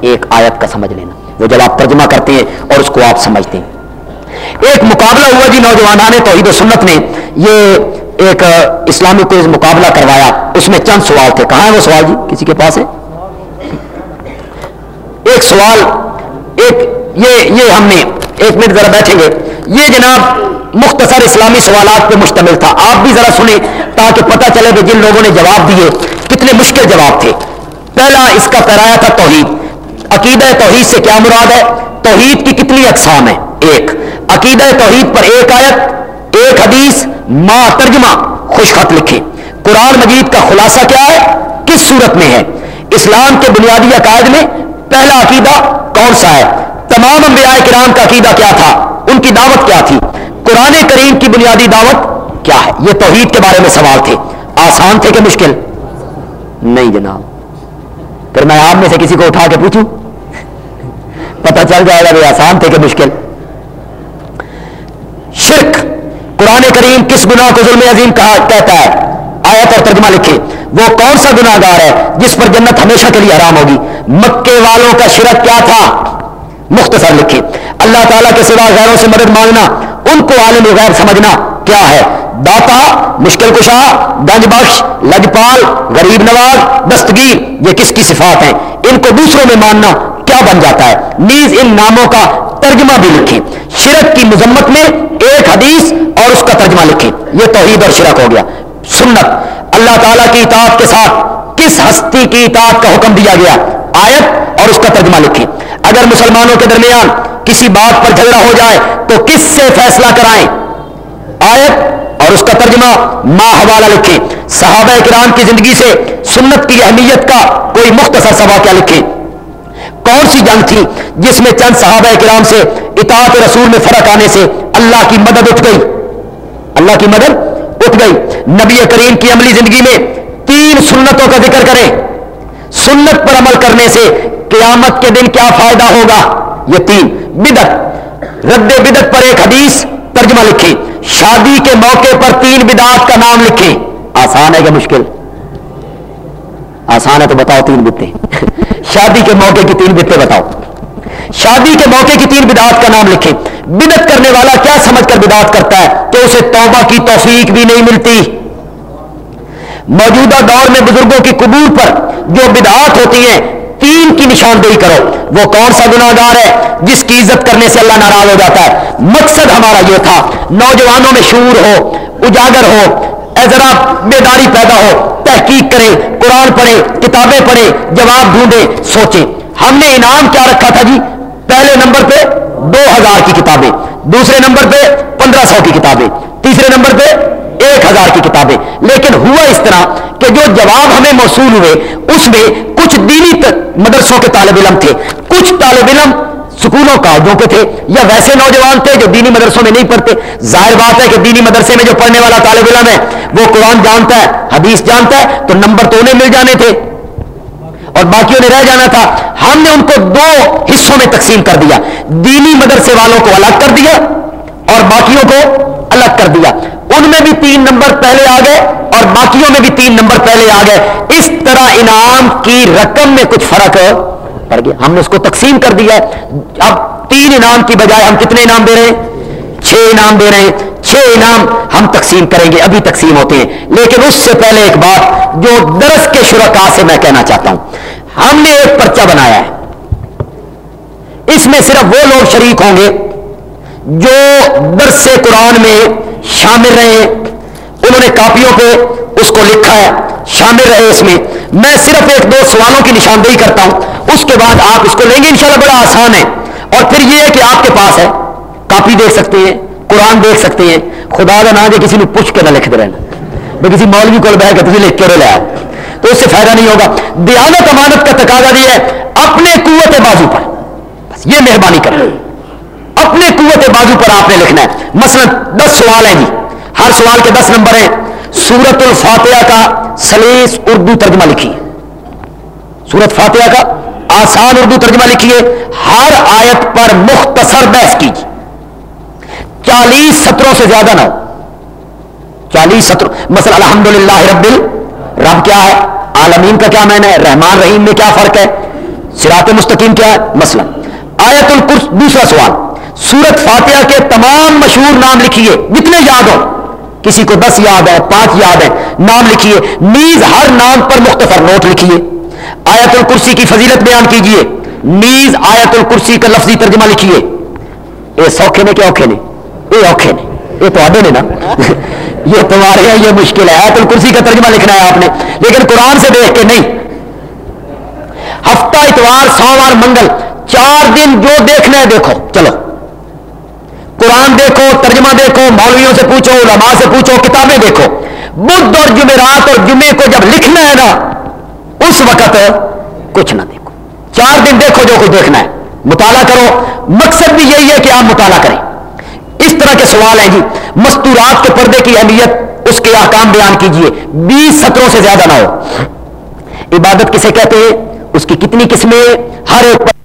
ایک آیت کا سمجھ لینا۔ وہ جب آپ ترجمہ کرتے ہیں اور اس کو آپ سمجھتے ہیں۔ ایک مقابلہ ہوا جی نوجوانان توحید و سنت نے، یہ ایک اسلامی کوئی مقابلہ کروایا۔ اس میں چند سوال تھے۔ کہاں ہے وہ سوال جی؟ کسی کے پاس ہے؟ ایک سوال، ایک، یہ یہ ہم نے، ایک منٹ ذرا بیٹھیں گے۔ یہ جناب مختصر اسلامی سوالات پہ مشتمل تھا۔ آپ بھی ذرا سنیں تاکہ پتہ چلے کہ جن لوگوں نے جواب دیے، کتنے مشکل جواب تھے۔ پہلا، اس کا پیرایا تھا توحید۔ عقیدہ توحید سے کیا مراد ہے؟ توحید کی کتنی اقسام ہے ایک۔ عقیدہ توحید پر ایک آیت، ایک حدیث، ما ترجمہ، خوش خط لکھے قرآن مجید کا خلاصہ کیا ہے؟ کس صورت میں ہے؟ اسلام کے بنیادی عقائد میں پہلا عقیدہ کون سا ہے؟ تمام انبیاء کرام کا عقیدہ کیا تھا؟ ان کی دعوت کیا تھی؟ قرآن کریم کی بنیادی دعوت کیا ہے؟ یہ توحید کے بارے میں سوال تھے۔ آسان تھے کہ مشکل؟ نہیں جناب۔ پھر میں آپ میں سے کسی کو اٹھا کے پوچھوں؟ پتہ چل جائے گا یہ آسان تھے کہ مشکل۔ شرک۔ قرآن کریم کس گناہ کو ظلم عظیم کہا کہتا ہے؟ آیت اور ترجمہ لکھے وہ کون سا گناہ گار ہے جس پر جنت ہمیشہ کے لیے حرام ہوگی؟ مکے والوں کا شرک کیا تھا؟ مختصر لکھے اللہ تعالیٰ کے سوا غیروں سے مدد مانگنا، ان کو عالم غیر سمجھنا کیا ہے؟ داتا، مشکل کشا، گنج بخش، لجپال، غریب نواز، دستگیر، یہ کس کی صفات ہیں؟ ان کو دوسروں میں ماننا کیا بن جاتا ہے؟ نیز ان ناموں کا ترجمہ بھی لکھیں۔ شرک کی مذمت میں ایک حدیث اور اس کا ترجمہ لکھیں۔ یہ توحید اور شرک ہو گیا۔ سنت، اللہ تعالیٰ کی اطاعت کے ساتھ کس ہستی کی اطاعت کا حکم دیا گیا؟ آیت اور اس کا ترجمہ لکھیں۔ اگر مسلمانوں کے درمیان کسی بات پر جھگڑا ہو جائے تو کس سے فیصلہ کرائیں؟ آیت اور اس کا ترجمہ ما حوالہ لکھیں۔ صحابہ کرام کی زندگی سے سنت کی اہمیت کا کوئی مختصر سا واقعہ لکھیں؟ کون سی جنگ تھی جس میں چند صحابہ کرام سے اطاعت رسول میں فرق آنے سے اللہ کی مدد اٹھ گئی؟ اللہ کی مدد اٹھ گئی۔ نبی کریم کی عملی زندگی میں تین سنتوں کا ذکر کریں۔ سنت پر عمل کرنے سے قیامت کے دن کیا فائدہ ہوگا؟ یہ تین بدت رد بدت پر ایک حدیث ترجمہ لکھیں شادی کے موقع پر تین بدعات کا نام لکھیں آسان ہے کہ مشکل۔ آسان ہے تو بتاؤ تین بتے شادی کے موقع کی تین بتے بتاؤ۔ شادی کے موقع کی تین بدعات کا نام لکھیں بدت کرنے والا کیا سمجھ کر بدعات کرتا ہے؟ کہ اسے توبہ کی توفیق بھی نہیں ملتی۔ موجودہ دور میں بزرگوں کی قبور پر جو بدعات ہوتی ہیں کی نشاندہی کرو۔ وہ کون سا گناہ گار ہے؟ جس کی عزت کرنے سے اللہ ناراض ہو جاتا ہے۔ مقصد ہمارا یہ تھا، نوجوانوں میں شعور ہو، اجاگر ہو اے ذرا بیداری پیدا ہو۔ تحقیق کریں قرآن پڑھیں کتابیں پڑھیں جواب ڈھونڈیں سوچیں ہم نے انعام کیا رکھا تھا جی؟ پہلے نمبر پہ دو ہزار کی کتابیں، دوسرے نمبر پہ پندرہ سو کی کتابیں، تیسرے نمبر پہ ایک ہزار کی کتابیں۔ لیکن ہوا اس طرح کہ جو جواب ہمیں موصول ہوئے، اس میں کچھ دینی مدرسوں کے طالب علم تھے، کچھ طالب علم سکولوں کالجوں کے تھے، یا ویسے نوجوان تھے جو دینی مدرسوں میں نہیں پڑھتے۔ ظاہر بات ہے کہ دینی مدرسے میں جو پڑھنے والا طالب علم ہے، وہ قرآن جانتا ہے، حدیث جانتا ہے، تو نمبر تو انہیں مل جانے تھے۔ اور باقیوں نے رہ جانا تھا۔ ہم نے ان کو دو حصوں میں تقسیم کر دیا۔ دینی مدرسے والوں کو الگ کر دیا اور باقیوں کو الگ کر دیا۔ ان میں بھی تین نمبر پہلے آ گئے اور باقیوں میں بھی تین نمبر پہلے آ گئے۔ اس طرح انعام کی رقم میں کچھ فرق پڑ گیا۔ ہم نے اس کو تقسیم کر دیا اب تین انعام کی بجائے ہم کتنے انعام دے رہے ہیں؟ چھ انعام دے رہے ہیں۔ چھ انعام ہم تقسیم کریں گے۔ ابھی تقسیم ہوتے ہیں۔ لیکن اس سے پہلے ایک بات جو درس کے شرکا سے میں کہنا چاہتا ہوں۔ ہم نے ایک پرچہ بنایا ہے۔ اس میں صرف وہ لوگ شریک ہوں گے جو درس قرآن میں شامل رہے، انہوں نے کاپیوں پہ اس کو لکھا ہے، شامل رہے اس میں۔ میں صرف ایک دو سوالوں کی نشاندہی کرتا ہوں، اس کے بعد آپ اس کو لیں گے، انشاءاللہ بڑا آسان ہے۔ اور پھر یہ ہے کہ آپ کے پاس ہے، کاپی دیکھ سکتے ہیں، قرآن دیکھ سکتے ہیں۔ خدا کا نام کسی نے پوچھ کے نہ لکھتے رہنا میں کسی مولوی کو بہ کے تجھے لکھ کے لے آؤ تو اس سے فائدہ نہیں ہوگا۔ دیانت امانت کا تقاضا یہ ہے، اپنے قوت بازو پر۔ بس یہ مہربانی کر اپنے قوت بازو پر آپ نے لکھنا ہے۔ مثلا دس سوال ہیں جی۔ ہر سوال کے دس نمبر ہیں۔ سورت الفاتحہ کا سلیس اردو ترجمہ لکھیے۔ سورت فاتحہ کا آسان اردو ترجمہ لکھیے۔ ہر آیت پر مختصر بحث کیجیے۔ چالیس سطروں سے زیادہ نہ ہو۔ چالیس سطر مثلا الحمد رب رب کیا ہے؟ عالمین کا کیا معنی ہے؟ رحمان رحیم میں کیا فرق ہے؟ سرات مستقیم کیا ہے؟ مثلا۔ آیت القرس، دوسرا سوال۔ سورت فاتحہ کے تمام مشہور نام لکھیے، جتنے یاد ہو کسی کو دس یاد ہے، پانچ یاد ہے نام لکھیے۔ نیز ہر نام پر مختصر نوٹ لکھیے۔ آیت الکرسی کی فضیلت بیان کیجیے۔ نیز آیت الکرسی کا لفظی ترجمہ لکھیے۔ اے سوکھے نے کہ اوکھے نے؟ اے اوکھے نے۔ یہ تو آڈے نے نا؟ یہ تمہارے ہیں، یہ مشکل ہے۔ آیت الکرسی کا ترجمہ لکھنا ہے آپ نے۔ لیکن قرآن سے دیکھ کے نہیں۔ ہفتہ اتوار سوموار منگل، چار دن جو دیکھنا ہے دیکھو۔ چلو۔ قرآن دیکھو، ترجمہ دیکھو، مولویوں سے پوچھو، علماء سے پوچھو، کتابیں دیکھو۔ بدھ اور جمعرات اور جمعے کو جب لکھنا ہے نا، اس وقت کچھ نہ دیکھو۔ چار دن دیکھو جو کچھ دیکھنا ہے۔ مطالعہ کرو۔ مقصد بھی یہی ہے کہ آپ مطالعہ کریں۔ اس طرح کے سوال ہیں جی۔ مستورات کے پردے کی اہمیت اس کے احکام بیان کیجیے۔ بیس سطروں سے زیادہ نہ ہو۔ عبادت کسے کہتے ہیں؟ اس کی کتنی قسمیں ہر ایک پر